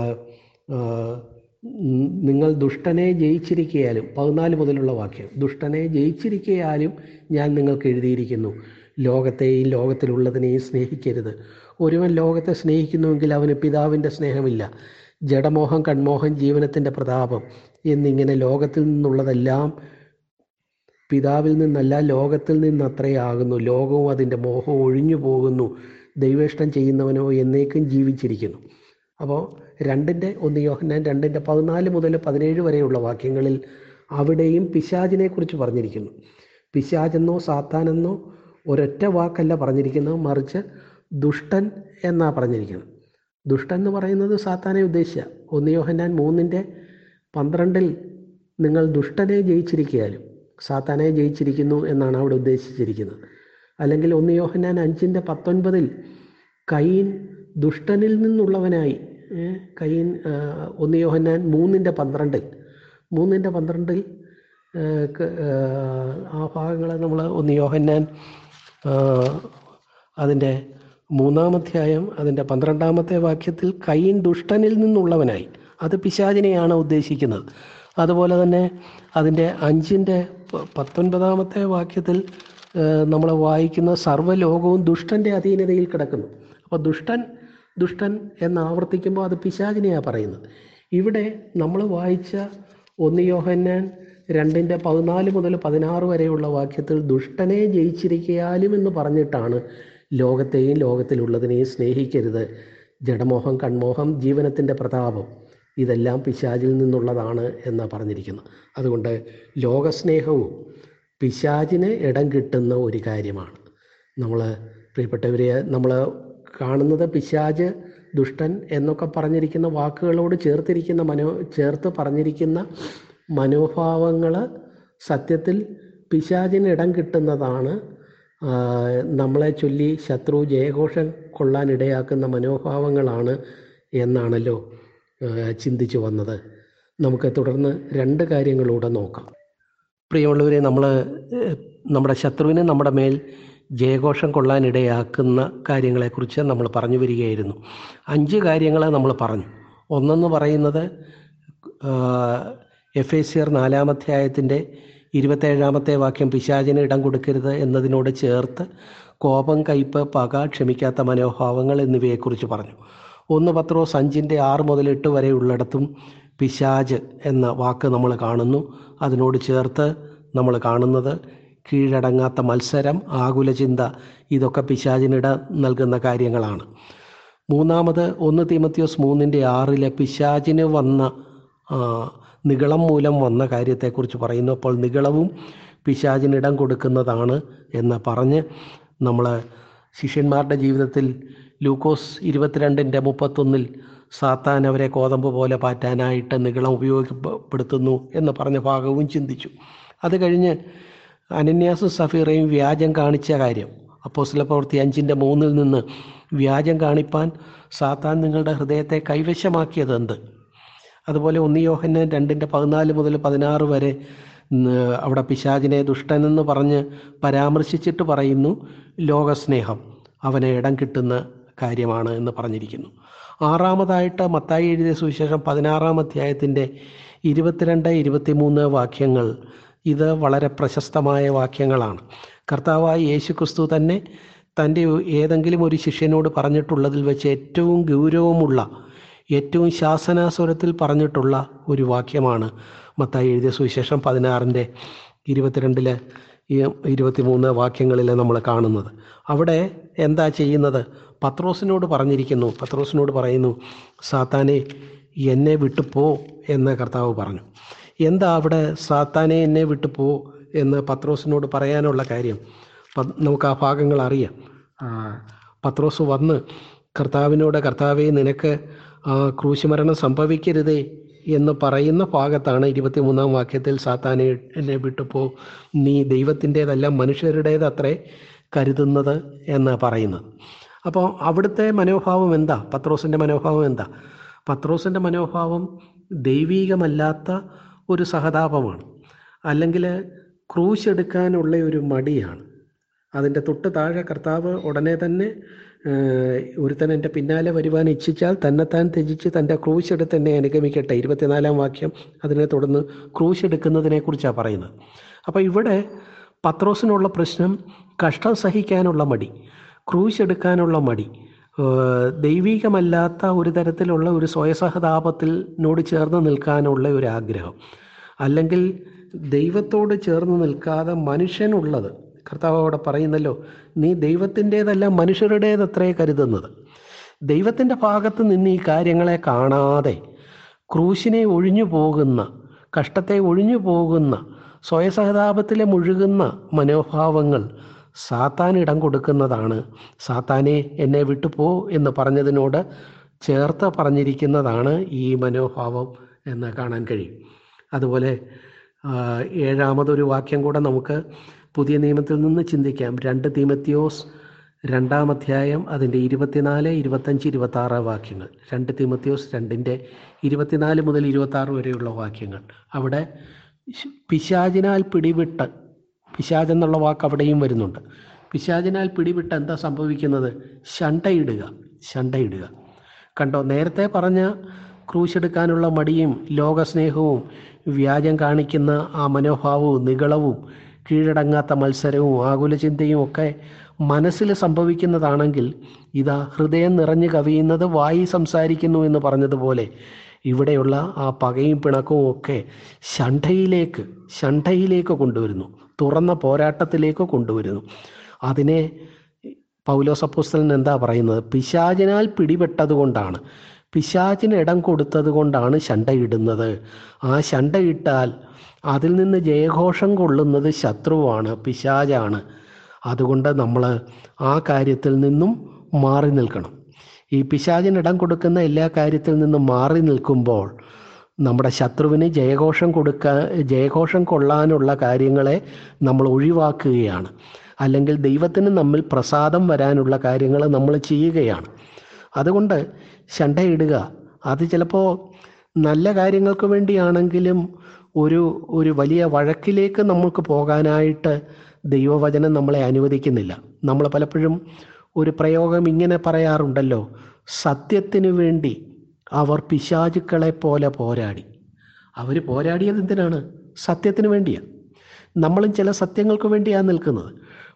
നിങ്ങൾ ദുഷ്ടനെ ജയിച്ചിരിക്കയാലും പതിനാല് മുതലുള്ള വാക്യം ദുഷ്ടനെ ജയിച്ചിരിക്കയാലും ഞാൻ നിങ്ങൾക്ക് എഴുതിയിരിക്കുന്നു. ലോകത്തെയും ലോകത്തിലുള്ളതിനെയും സ്നേഹിക്കരുത്. ഒരുവൻ ലോകത്തെ സ്നേഹിക്കുന്നുവെങ്കിൽ അവന് പിതാവിന്റെ സ്നേഹമില്ല. ജഡമോഹം കൺമോഹം ജീവനത്തിന്റെ പ്രതാപം എന്നിങ്ങനെ ലോകത്തിൽ നിന്നുള്ളതെല്ലാം പിതാവിൽ നിന്നല്ല ലോകത്തിൽ നിന്നത്രേ ആകുന്നു. ലോകവും അതിന്റെ മോഹവും ഒഴിഞ്ഞു പോകുന്നു ദൈവേഷ്ടം ചെയ്യുന്നവനോ എന്നേക്കും ജീവിച്ചിരിക്കുന്നു. അപ്പോൾ രണ്ടിന്റെ ഒന്ന് യോഹന്നാൻ രണ്ടിന്റെ പതിനാല് മുതൽ പതിനേഴ് വരെയുള്ള വാക്യങ്ങളിൽ അവിടെയും പിശാചിനെ കുറിച്ച് പറഞ്ഞിരിക്കുന്നു. പിശാചെന്നോ സാത്താനെന്നോ ഒരൊറ്റ വാക്കല്ല പറഞ്ഞിരിക്കുന്നത്. മറിച്ച് ദുഷ്ടൻ എന്നാ പറഞ്ഞിരിക്കുന്നത്. ദുഷ്ടൻ എന്ന് പറയുന്നത് സാത്താനെ ഉദ്ദേശിച്ച. ഒന്ന് യോഹന്നാൻ മൂന്നിന്റെ പന്ത്രണ്ടിൽ നിങ്ങൾ ദുഷ്ടനെ ജയിച്ചിരിക്കയാലും സാത്താനെ ജയിച്ചിരിക്കുന്നു എന്നാണ് അവിടെ ഉദ്ദേശിച്ചിരിക്കുന്നത്. അല്ലെങ്കിൽ ഒന്ന് യോഹന്നാൻ അഞ്ചിന്റെ പത്തൊൻപതിൽ കൈൻ ദുഷ്ടനിൽ നിന്നുള്ളവനായി ആ, ഒന്ന് യോഹന്നാൻ മൂന്നിന്റെ പന്ത്രണ്ടിൽ. മൂന്നിന്റെ പന്ത്രണ്ടിൽ ക- ആ, ഭാഗങ്ങളെ നമ്മൾ ഒന്ന് യോഹന്നാൻ അതിന്റെ മൂന്നാമധ്യായം അതിന്റെ പന്ത്രണ്ടാമത്തെ വാക്യത്തിൽ കൈൻ ദുഷ്ടനിൽ നിന്നുള്ളവനായി. അത് പിശാചിനെയാണ് ഉദ്ദേശിക്കുന്നത്. അതുപോലെ തന്നെ അതിന്റെ അഞ്ചിന്റെ പത്തൊൻപതാമത്തെ വാക്യത്തിൽ നമ്മൾ വായിക്കുന്ന സർവലോകവും ദുഷ്ടന്റെ അധീനതയിൽ കിടക്കുന്നു. അപ്പോൾ ദുഷ്ടൻ ദുഷ്ടൻ എന്ന് ആവർത്തിക്കുമ്പോൾ അത് പിശാചിനെയാണ് പറയുന്നത്. ഇവിടെ നമ്മൾ വായിച്ച ഒന്ന് യോഹന്നാൻ രണ്ടിന്റെ പതിനാല് മുതൽ പതിനാറ് വരെയുള്ള വാക്യത്തിൽ ദുഷ്ടനെ ജയിച്ചിരിക്കയാലും എന്ന് പറഞ്ഞിട്ടാണ് ലോകത്തെയും ലോകത്തിലുള്ളതിനെയും സ്നേഹിക്കരുത്. ജഡമോഹം കൺമോഹം ജീവനത്തിന്റെ പ്രതാപം ഇതെല്ലാം പിശാചിൽ നിന്നുള്ളതാണ് എന്ന് പറഞ്ഞിരിക്കുന്നത് അതുകൊണ്ട് ലോകസ്നേഹവും പിശാചിന് ഇടം കിട്ടുന്ന ഒരു കാര്യമാണ്. നമ്മൾ പ്രിയപ്പെട്ടവരെ നമ്മൾ കാണുന്നത് പിശാജ് ദുഷ്ടൻ എന്നൊക്കെ പറഞ്ഞിരിക്കുന്ന വാക്കുകളോട് ചേർത്തിരിക്കുന്ന മനോ ചേർത്ത് പറഞ്ഞിരിക്കുന്ന മനോഭാവങ്ങൾ സത്യത്തിൽ പിശാചിന് ഇടം കിട്ടുന്നതാണ്. നമ്മളെ ചൊല്ലി ശത്രു ജയഘോഷം കൊള്ളാൻ ഇടയാക്കുന്ന മനോഭാവങ്ങളാണ് എന്നാണല്ലോ ചിന്തിച്ചു വന്നത്. നമുക്ക് തുടർന്ന് രണ്ട് കാര്യങ്ങളൂടെ നോക്കാം. പ്രിയമുള്ളവരെ നമ്മൾ നമ്മുടെ ശത്രുവിന് നമ്മുടെ മേൽ ജയഘോഷം കൊള്ളാനിടയാക്കുന്ന കാര്യങ്ങളെക്കുറിച്ച് നമ്മൾ പറഞ്ഞു വരികയായിരുന്നു. അഞ്ച് കാര്യങ്ങൾ നമ്മൾ പറഞ്ഞു. ഒന്നെന്ന് പറയുന്നത് എഫ് എ സി നാലാമധ്യായത്തിന്റെ ഇരുപത്തേഴാമത്തെ വാക്യം പിശാചിന് ഇടം കൊടുക്കരുത് എന്നതിനോട് ചേർത്ത് കോപം കയ്പ് പക ക്ഷമിക്കാത്ത മനോഭാവങ്ങൾ എന്നിവയെക്കുറിച്ച് പറഞ്ഞു. ഒന്ന് പത്രോ സഞ്ചിന്റെ ആറ് മുതൽ എട്ട് വരെ ഉള്ളിടത്തും പിശാജ് എന്ന വാക്ക് നമ്മൾ കാണുന്നു. അതിനോട് ചേർത്ത് നമ്മൾ കാണുന്നത് കീഴടങ്ങാത്ത മത്സരം ആകുല ചിന്ത ഇതൊക്കെ പിശാചിനിട നൽകുന്ന കാര്യങ്ങളാണ്. മൂന്നാമത് ഒന്ന് തീമത്യോസ് മൂന്നിന്റെ ആറിലെ പിശാചിന് വന്ന നികളം മൂലം വന്ന കാര്യത്തെക്കുറിച്ച് പറയുന്നു. അപ്പോൾ നിഗളവും പിശാചിനിടം കൊടുക്കുന്നതാണ് എന്ന് പറഞ്ഞ് നമ്മൾ ശിഷ്യന്മാരുടെ ജീവിതത്തിൽ ലൂക്കോസ് ഇരുപത്തിരണ്ടിന്റെ മുപ്പത്തൊന്നിൽ സാത്താൻ അവരെ കോതമ്പ് പോലെ പാറ്റാനായിട്ട് നികളം ഉപയോഗപ്പെടുത്തുന്നു എന്ന് പറഞ്ഞ ഭാഗവും ചിന്തിച്ചു. അത് കഴിഞ്ഞ് അനന്യാസും സഫീറയും വ്യാജം കാണിച്ച കാര്യം. അപ്പോസ്തല പ്രവൃത്തി അഞ്ചിന്റെ മൂന്നിൽ നിന്ന് വ്യാജം കാണിപ്പാൻ സാത്താൻ നിങ്ങളുടെ ഹൃദയത്തെ കൈവശമാക്കിയത് എന്ത്? അതുപോലെ ഒന്ന് യോഹന് രണ്ടിന്റെ പതിനാല് മുതൽ പതിനാറ് വരെ അവിടെ പിശാചിനെ ദുഷ്ടനെന്ന് പറഞ്ഞ് പരാമർശിച്ചിട്ട് പറയുന്നു ലോകസ്നേഹം അവന് ഇടം കിട്ടുന്ന കാര്യമാണ് എന്ന് പറഞ്ഞിരിക്കുന്നു. ആറാമതായിട്ട് മത്തായി എഴുതിയ സുവിശേഷം പതിനാറാം അധ്യായത്തിന്റെ ഇരുപത്തിരണ്ട് ഇരുപത്തിമൂന്ന് വാക്യങ്ങൾ ഇത് വളരെ പ്രശസ്തമായ വാക്യങ്ങളാണ്. കർത്താവായ യേശു ക്രിസ്തു തന്നെ തന്റെ ഏതെങ്കിലും ഒരു ശിഷ്യനോട് പറഞ്ഞിട്ടുള്ളതിൽ വെച്ച് ഏറ്റവും ഗൗരവമുള്ള ഏറ്റവും ശാസനാസ്വരത്തിൽ പറഞ്ഞിട്ടുള്ള ഒരു വാക്യമാണ് മത്തായി എഴുതിയ സുവിശേഷം പതിനാറിന്റെ ഇരുപത്തിരണ്ടിലെ ഇരുപത്തിമൂന്ന് വാക്യങ്ങളിൽ നമ്മൾ കാണുന്നത്. അവിടെ എന്താ ചെയ്യുന്നത്? പത്രോസിനോട് പറഞ്ഞിരിക്കുന്നു. പത്രോസിനോട് പറയുന്നു സാത്താനെ എന്നെ വിട്ടുപോ എന്ന് കർത്താവ് പറഞ്ഞു. എന്താ അവിടെ സാത്താനെ എന്നെ വിട്ടു പോ എന്ന് പത്രോസിനോട് പറയാനുള്ള കാര്യം? നമുക്ക് ആ ഭാഗങ്ങൾ അറിയാം. പത്രോസ് വന്ന് കർത്താവിനോട് കർത്താവെ നിനക്ക് ക്രൂശിമരണം സംഭവിക്കരുതേ എന്ന് പറയുന്ന ഭാഗത്താണ് ഇരുപത്തിമൂന്നാം വാക്യത്തിൽ സാത്താനെ എന്നെ വിട്ടുപോ നീ ദൈവത്തിന്റെതല്ല മനുഷ്യരുടേതത്രേ കരുതുന്നത് എന്ന് പറയുന്നത്. അപ്പോൾ അവിടുത്തെ മനോഭാവം എന്താ? പത്രോസിന്റെ മനോഭാവം എന്താ? പത്രോസിന്റെ മനോഭാവം ദൈവീകമല്ലാത്ത ഒരു സഹതാപമാണ്. അല്ലെങ്കിൽ ക്രൂശ് എടുക്കാനുള്ള ഒരു മടിയാണ്. അതിന്റെ തൊട്ട് താഴെ കർത്താവ് ഉടനെ തന്നെ ഒരുത്തൻ എന്റെ പിന്നാലെ വരുവാൻ ഇച്ഛിച്ചാൽ തന്നെത്താൻ ത്യജിച്ച് തന്റെ ക്രൂശ് എടുത്ത് എന്നെ അനുഗമിക്കട്ടെ. ഇരുപത്തിനാലാം വാക്യം അതിനെ തുടർന്ന് ക്രൂശ് എടുക്കുന്നതിനെ കുറിച്ചാണ് പറയുന്നത്. അപ്പോൾ ഇവിടെ പത്രോസിനുള്ള പ്രശ്നം കഷ്ടം സഹിക്കാനുള്ള മടി ക്രൂശ് എടുക്കാനുള്ള മടി. ദൈവികമല്ലാത്ത ഒരു തരത്തിലുള്ള ഒരു സ്വയസഹതാപത്തിനോട് ചേർന്ന് നിൽക്കാനുള്ള ഒരു ആഗ്രഹം അല്ലെങ്കിൽ ദൈവത്തോട് ചേർന്ന് നിൽക്കാതെ മനുഷ്യനുള്ളത് കർത്താവ് അവിടെ പറയുന്നല്ലോ നീ ദൈവത്തിന്റേതല്ല മനുഷ്യരുടേതത്രേ കരുതുന്നത്. ദൈവത്തിന്റെ ഭാഗത്ത് നിന്ന് ഈ കാര്യങ്ങളെ കാണാതെ ക്രൂശിനെ ഒഴിഞ്ഞു പോകുന്ന കഷ്ടത്തെ ഒഴിഞ്ഞു പോകുന്ന സ്വയസഹതാപത്തിലെ മുഴുകുന്ന മനോഭാവങ്ങൾ സാത്താൻ ഇടം കൊടുക്കുന്നതാണ്. സാത്താനെ എന്നെ വിട്ടുപോ എന്ന് പറഞ്ഞതിനോട് ചേർത്ത് പറഞ്ഞിരിക്കുന്നതാണ് ഈ മനോഭാവം എന്ന് കാണാൻ കഴിയും. അതുപോലെ ഏഴാമതൊരു വാക്യം കൂടെ നമുക്ക് പുതിയ നിയമത്തിൽ നിന്ന് ചിന്തിക്കാം. രണ്ട് തീമത്തിയോസ് രണ്ടാം അധ്യായം അതിന്റെ ഇരുപത്തിനാല് ഇരുപത്തഞ്ച് ഇരുപത്താറ് വാക്യങ്ങൾ. രണ്ട് തീമത്തിയോസ് രണ്ടിന്റെ ഇരുപത്തിനാല് മുതൽ ഇരുപത്താറ് വരെയുള്ള വാക്യങ്ങൾ. അവിടെ പിശാചിനാൽ പിടിവിട്ട് പിശാജ് എന്നുള്ള വാക്ക് അവിടെയും വരുന്നുണ്ട്. പിശാജിനാൽ പിടിവിട്ട് എന്താ സംഭവിക്കുന്നത്? ശണ്ടയിടുക ശണ്ടയിടുക. കണ്ടോ നേരത്തെ പറഞ്ഞ ക്രൂശെടുക്കാനുള്ള മടിയും ലോകസ്നേഹവും വ്യാജം കാണിക്കുന്ന ആ മനോഭാവവും നികളവും കീഴടങ്ങാത്ത മത്സരവും ആകുല ചിന്തയും ഒക്കെ മനസ്സിൽ സംഭവിക്കുന്നതാണെങ്കിൽ ഇതാ ഹൃദയം നിറഞ്ഞു കവിയുന്നത് വായി സംസാരിക്കുന്നു എന്ന് പറഞ്ഞതുപോലെ ഇവിടെയുള്ള ആ പകയും പിണക്കവും ഒക്കെ ശണ്ഠയിലേക്ക് ശണ്ഠയിലേക്ക് കൊണ്ടുവരുന്നു. തുറന്ന പോരാട്ടത്തിലേക്ക് കൊണ്ടുവരുന്നു. അതിനെ പൗലോസ് അപ്പോസ്തലൻ എന്താ പറയുന്നത്? പിശാചിനാൽ പിടിപെട്ടത് കൊണ്ടാണ് പിശാചിന് ഇടം കൊടുത്തത് കൊണ്ടാണ് ശണ്ടയിടുന്നത്. ആ ശണ്ടയിട്ടാൽ അതിൽ നിന്ന് ജയഘോഷം കൊള്ളുന്നത് ശത്രുവാണ് പിശാചാണ്. അതുകൊണ്ട് നമ്മൾ ആ കാര്യത്തിൽ നിന്നും മാറി നിൽക്കണം. ഈ പിശാചിന് ഇടം കൊടുക്കുന്ന എല്ലാ കാര്യത്തിൽ നിന്നും മാറി നിൽക്കുമ്പോൾ നമ്മുടെ ശത്രുവിന് ജയഘോഷം കൊടുക്കാൻ ജയഘോഷം കൊള്ളാനുള്ള കാര്യങ്ങളെ നമ്മൾ ഒഴിവാക്കുകയാണ്. അല്ലെങ്കിൽ ദൈവത്തിന് നമ്മിൽ പ്രസാദം വരാനുള്ള കാര്യങ്ങൾ നമ്മൾ ചെയ്യുകയാണ്. അതുകൊണ്ട് ശണ്ടയിടുക. അത് ചിലപ്പോൾ നല്ല കാര്യങ്ങൾക്ക് വേണ്ടിയാണെങ്കിലും ഒരു ഒരു വലിയ വഴക്കിലേക്ക് നമുക്ക് പോകാനായിട്ട് ദൈവവചനം നമ്മളെ അനുവദിക്കുന്നില്ല. നമ്മൾ പലപ്പോഴും ഒരു പ്രയോഗം ഇങ്ങനെ പറയാറുണ്ടല്ലോ സത്യത്തിനു വേണ്ടി അവർ പിശാചുക്കളെ പോലെ പോരാടി. അവർ പോരാടിയത് എന്തിനാണ്? സത്യത്തിന് വേണ്ടിയാണ് നമ്മളും ചില സത്യങ്ങൾക്ക് വേണ്ടിയാണ് നിൽക്കുന്നത്.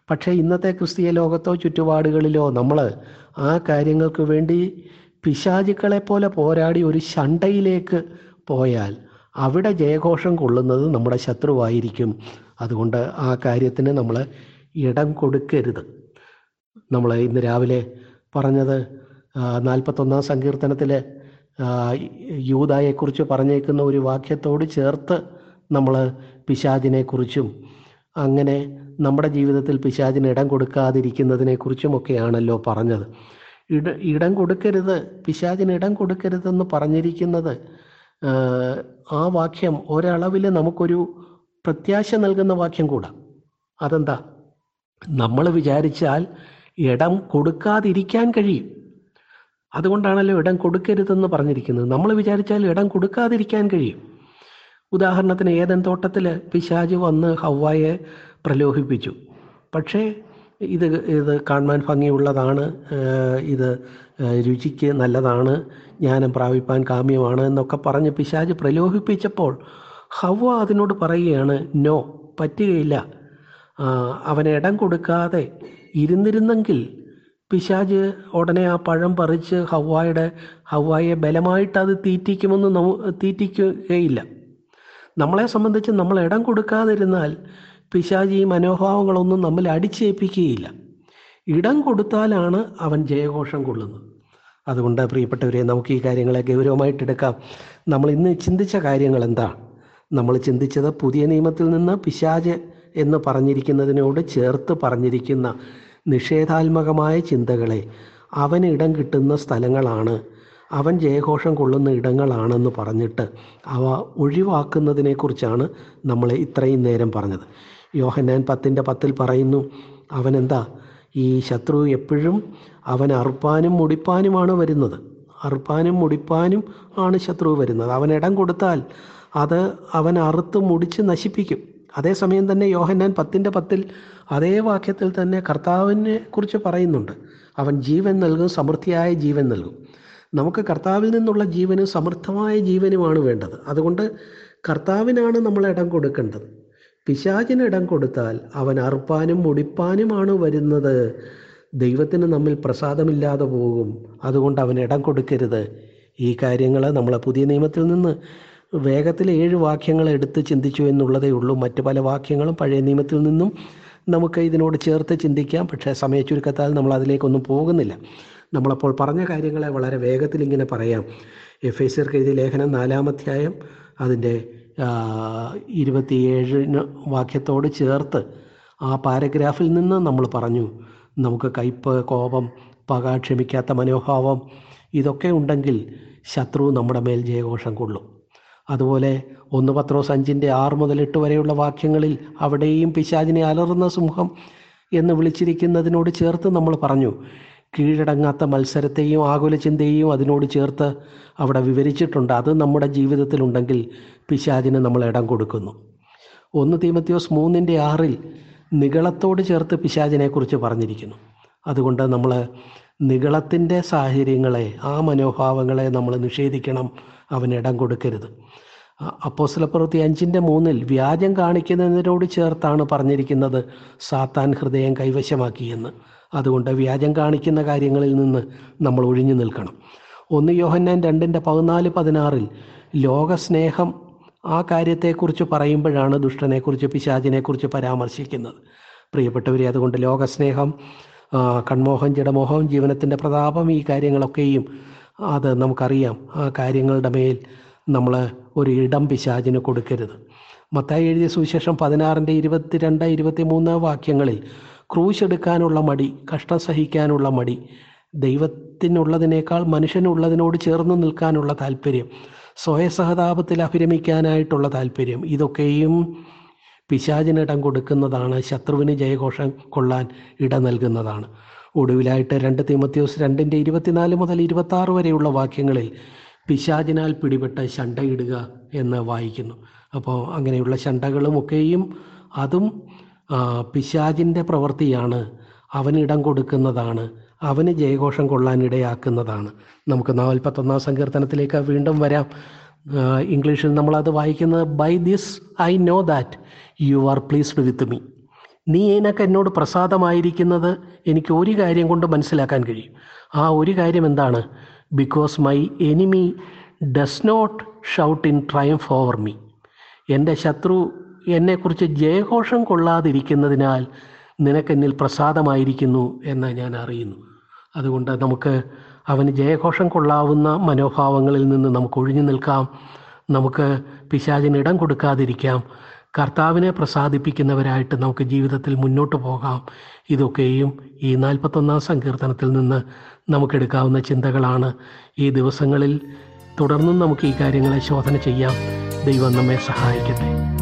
പക്ഷേ ഇന്നത്തെ ക്രിസ്തീയ ലോകത്തോ ചുറ്റുപാടുകളിലോ നമ്മൾ ആ കാര്യങ്ങൾക്ക് വേണ്ടി പിശാചുക്കളെ പോലെ പോരാടി ഒരു ശണ്ടയിലേക്ക് പോയാൽ അവിടെ ജയഘോഷം കൊള്ളുന്നത് നമ്മുടെ ശത്രുവായിരിക്കും. അതുകൊണ്ട് ആ കാര്യത്തിന് നമ്മൾ ഇടം കൊടുക്കരുത്. നമ്മൾ ഇന്ന് രാവിലെ പറഞ്ഞത് നാൽപ്പത്തൊന്നാം സങ്കീർത്തനത്തിൽ യൂതായെക്കുറിച്ച് പറഞ്ഞേക്കുന്ന ഒരു വാക്യത്തോട് ചേർത്ത് നമ്മൾ പിശാചിനെക്കുറിച്ചും അങ്ങനെ നമ്മുടെ ജീവിതത്തിൽ പിശാചിന് ഇടം കൊടുക്കാതിരിക്കുന്നതിനെക്കുറിച്ചുമൊക്കെയാണല്ലോ പറഞ്ഞത്. ഇട ഇടം കൊടുക്കരുത് പിശാചിന് ഇടം കൊടുക്കരുതെന്ന് പറഞ്ഞിരിക്കുന്നത് ആ, വാക്യം ഒരളവിൽ നമുക്കൊരു പ്രത്യാശ നൽകുന്ന വാക്യം കൂടാ. അതെന്താ? നമ്മൾ വിചാരിച്ചാൽ ഇടം കൊടുക്കാതിരിക്കാൻ കഴിയും. അതുകൊണ്ടാണല്ലോ ഇടം കൊടുക്കരുതെന്ന് പറഞ്ഞിരിക്കുന്നത്. നമ്മൾ വിചാരിച്ചാൽ ഇടം കൊടുക്കാതിരിക്കാൻ കഴിയും. ഉദാഹരണത്തിന് ഏതൻ തോട്ടത്തിൽ പിശാജ് വന്ന് ഹവ്വായെ പ്രലോഭിപ്പിച്ചു. പക്ഷേ ഇത് ഇത് കാണുവാൻ ഭംഗിയുള്ളതാണ്. ഇത് രുചിക്ക് നല്ലതാണ്. ജ്ഞാനം പ്രാപിപ്പാൻ കാമ്യമാണ് എന്നൊക്കെ പറഞ്ഞ് പിശാജ് പ്രലോഭിപ്പിച്ചപ്പോൾ ഹവ്വ അതിനോട് പറയുകയാണ് നോ പറ്റുകയില്ല. അവന് ഇടം കൊടുക്കാതെ ഇരുന്നിരുന്നെങ്കിൽ പിശാജ് ഉടനെ ആ പഴം പറിച്ച് ഹവ്വായുടെ ഹവ്വായെ ബലമായിട്ട് അത് തീറ്റിക്കുമെന്ന് തീറ്റിക്കുകയില്ല. നമ്മളെ സംബന്ധിച്ച് നമ്മൾ ഇടം കൊടുക്കാതിരുന്നാൽ പിശാജ് ഈ മനോഭാവങ്ങളൊന്നും നമ്മൾ അടിച്ചേൽപ്പിക്കുകയില്ല. ഇടം കൊടുത്താലാണ് അവൻ ജയഘോഷം കൊള്ളുന്നത്. അതുകൊണ്ട് പ്രിയപ്പെട്ടവരെ നമുക്ക് ഈ കാര്യങ്ങളെ ഗൗരവമായിട്ടെടുക്കാം നമ്മൾ ഇന്ന് ചിന്തിച്ച കാര്യങ്ങൾ എന്താ? നമ്മൾ ചിന്തിച്ചത് പുതിയ നിയമത്തിൽ നിന്ന് പിശാജ് എന്ന് പറഞ്ഞിരിക്കുന്നതിനോട് ചേർത്ത് പറഞ്ഞിരിക്കുന്ന നിഷേധാത്മകമായ ചിന്തകളെ. അവന് ഇടം കിട്ടുന്ന സ്ഥലങ്ങളാണ്. അവൻ ജയഘോഷം കൊള്ളുന്ന ഇടങ്ങളാണെന്ന് പറഞ്ഞിട്ട് അവ ഒഴിവാക്കുന്നതിനെക്കുറിച്ചാണ് നമ്മൾ ഇത്രയും നേരം പറഞ്ഞത്. യോഹന്നാൻ പത്തിന്റെ പത്തിൽ പറയുന്നു അവനെന്താ? ഈ ശത്രു എപ്പോഴും അവൻ അറുപ്പാനും മുടിപ്പാനുമാണ് വരുന്നത്. അറുപ്പാനും മുടിപ്പാനും ആണ് ശത്രു വരുന്നത്. അവൻ ഇടം കൊടുത്താൽ അത് അവൻ അറുത്ത് മുടിച്ച് നശിപ്പിക്കും. അതേസമയം തന്നെ യോഹന്നാൻ പത്തിന്റെ പത്തിൽ അതേ വാക്യത്തിൽ തന്നെ കർത്താവിനെ കുറിച്ച് പറയുന്നുണ്ട്. അവൻ ജീവൻ നൽകും സമൃദ്ധിയായ ജീവൻ നൽകും. നമുക്ക് കർത്താവിൽ നിന്നുള്ള ജീവനും സമൃദ്ധമായ ജീവനുമാണ് വേണ്ടത്. അതുകൊണ്ട് കർത്താവിനാണ് നമ്മൾ ഇടം കൊടുക്കേണ്ടത്. പിശാചിന് ഇടം കൊടുത്താൽ അവൻ അറുപ്പാനും മുടിപ്പാനുമാണ് വരുന്നത്. ദൈവത്തിന് നമ്മിൽ പ്രസാദമില്ലാതെ പോകും. അതുകൊണ്ട് അവൻ ഇടം കൊടുക്കരുത്. ഈ കാര്യങ്ങൾ നമ്മളെ പുതിയ നിയമത്തിൽ നിന്ന് വേഗത്തിൽ ഏഴ് വാക്യങ്ങൾ എടുത്ത് ചിന്തിച്ചു എന്നുള്ളതേ ഉള്ളൂ. മറ്റു പല വാക്യങ്ങളും പഴയ നിയമത്തിൽ നിന്നും നമുക്ക് ഇതിനോട് ചേർത്ത് ചിന്തിക്കാം. പക്ഷേ സമയ ചുരുക്കത്താൽ നമ്മൾ അതിലേക്കൊന്നും പോകുന്നില്ല. നമ്മളപ്പോൾ പറഞ്ഞ കാര്യങ്ങളെ വളരെ വേഗത്തിൽ ഇങ്ങനെ പറയാം. എഫ് എസ് എഴുതിയ ലേഖനം നാലാമധ്യായം അതിന്റെ ഇരുപത്തിയേഴിന് വാക്യത്തോട് ചേർത്ത് ആ പാരഗ്രാഫിൽ നിന്ന് നമ്മൾ പറഞ്ഞു നമുക്ക് കയ്പ് കോപം പക ക്ഷമിക്കാത്ത മനോഭാവം ഇതൊക്കെ ഉണ്ടെങ്കിൽ ശത്രു നമ്മുടെ മേൽ ജയഘോഷം കൊള്ളും. അതുപോലെ ഒന്ന് പത്രോസ് അഞ്ചിന്റെ ആറ് മുതൽ എട്ട് വരെയുള്ള വാക്യങ്ങളിൽ അവിടെയും പിശാചിനെ അലറുന്ന സിംഹം എന്ന് വിളിച്ചിരിക്കുന്നതിനോട് ചേർത്ത് നമ്മൾ പറഞ്ഞു. കീഴടങ്ങാത്ത മത്സരത്തെയും ആകുല ചിന്തയെയും അതിനോട് ചേർത്ത് അവിടെ വിവരിച്ചിട്ടുണ്ട്. അത് നമ്മുടെ ജീവിതത്തിലുണ്ടെങ്കിൽ പിശാചിന് നമ്മൾ ഇടം കൊടുക്കുന്നു. ഒന്ന് തീമത്യോസ് മൂന്നിന്റെ ആറിൽ നികളത്തോട് ചേർത്ത് പിശാചിനെക്കുറിച്ച് പറഞ്ഞിരിക്കുന്നു. അതുകൊണ്ട് നമ്മൾ നികളത്തിന്റെ സാഹചര്യങ്ങളെ ആ മനോഭാവങ്ങളെ നമ്മൾ നിഷേധിക്കണം. അവന് ഇടം കൊടുക്കരുത്. അപ്പോസ്ലപ്രവൃത്തി അഞ്ചിന്റെ മൂന്നിൽ വ്യാജം കാണിക്കുന്നതിനോട് ചേർത്താണ് പറഞ്ഞിരിക്കുന്നത് സാത്താൻ ഹൃദയം കൈവശമാക്കിയെന്ന് അതുകൊണ്ട് വ്യാജം കാണിക്കുന്ന കാര്യങ്ങളിൽ നിന്ന് നമ്മൾ ഒഴിഞ്ഞു നിൽക്കണം. ഒന്ന് യോഹന്നാൻ രണ്ടിന്റെ പതിനാല് പതിനാറിൽ ലോകസ്നേഹം ആ കാര്യത്തെക്കുറിച്ച് പറയുമ്പോഴാണ് ദുഷ്ടനെക്കുറിച്ച് പിശാചിനെക്കുറിച്ച് പരാമർശിക്കുന്നത്. പ്രിയപ്പെട്ടവരെ അതുകൊണ്ട് ലോകസ്നേഹം കൺമോഹം ജഡമോഹം ജീവനത്തിന്റെ പ്രതാപം ഈ കാര്യങ്ങളൊക്കെയും അത് നമുക്കറിയാം. ആ കാര്യങ്ങളുടെ മേൽ നമ്മൾ ഒരു ഇടം പിശാചിന് കൊടുക്കരുത്. മത്തായി എഴുതിയ സുവിശേഷം പതിനാറിന്റെ ഇരുപത്തിരണ്ട് ഇരുപത്തി മൂന്ന് വാക്യങ്ങളിൽ ക്രൂശെടുക്കാനുള്ള മടി കഷ്ടം സഹിക്കാനുള്ള മടി ദൈവത്തിനുള്ളതിനേക്കാൾ മനുഷ്യനുള്ളതിനോട് ചേർന്ന് നിൽക്കാനുള്ള താല്പര്യം സ്വയസഹതാപത്തിൽ അഭിരമിക്കാനായിട്ടുള്ള താല്പര്യം ഇതൊക്കെയും പിശാചിനിടം കൊടുക്കുന്നതാണ് ശത്രുവിന് ജയഘോഷം കൊള്ളാൻ ഇട നൽകുന്നതാണ്. ഒടുവിലായിട്ട് രണ്ട് തീമത്യോസ് രണ്ടിന്റെ ഇരുപത്തിനാല് മുതൽ ഇരുപത്തി ആറ് വരെയുള്ള വാക്യങ്ങളിൽ പിശാചിനാൽ പിടിപെട്ട ശണ്ടയിടുക എന്ന് വായിക്കുന്നു. അപ്പോൾ അങ്ങനെയുള്ള ശണ്ടകളും ഒക്കെയും അതും പിശാചിന്റെ പ്രവൃത്തിയാണ്. അവനിടം കൊടുക്കുന്നതാണ്. അവന് ജയഘോഷം കൊള്ളാനിടയാക്കുന്നതാണ്. നമുക്ക് നാൽപ്പത്തൊന്നാം സങ്കീർത്തനത്തിലേക്ക് വീണ്ടും വരാം. ഇംഗ്ലീഷിൽ നമ്മളത് വായിക്കുന്നത് by this I know that you are pleased with me നീ എനിക്ക് എന്നോട് പ്രസാദമായിരിക്കുന്നത് എനിക്ക് ഒരു കാര്യം കൊണ്ട് മനസ്സിലാക്കാൻ കഴിയും. ആ ഒരു കാര്യം എന്താണ്? Because my enemy does not shout in triumph over me എന്റെ ശത്രു എന്നെക്കുറിച്ച് ജയഘോഷം കൊള്ളാതിരിക്കുന്നതിനാൽ നിനക്കെന്നിൽ പ്രസാദമായിരിക്കുന്നു എന്ന് ഞാൻ അറിയുന്നു. അതുകൊണ്ട് നമുക്ക് അവന് ജയഘോഷം കൊള്ളാവുന്ന മനോഭാവങ്ങളിൽ നിന്ന് നമുക്ക് ഒഴിഞ്ഞു നിൽക്കാം. നമുക്ക് പിശാചിന് ഇടം കൊടുക്കാതിരിക്കാം. കർത്താവിനെ പ്രസാദിപ്പിക്കുന്നവരായിട്ട് നമുക്ക് ജീവിതത്തിൽ മുന്നോട്ട് പോകാം. ഇതൊക്കെയും ഈ നാൽപ്പത്തൊന്നാം സങ്കീർത്തനത്തിൽ നിന്ന് നമുക്കെടുക്കാവുന്ന ചിന്തകളാണ്. ഈ ദിവസങ്ങളിൽ തുടർന്നും നമുക്ക് ഈ കാര്യങ്ങളെ ശോധന ചെയ്യാം. ദൈവം നമ്മെ സഹായിക്കട്ടെ.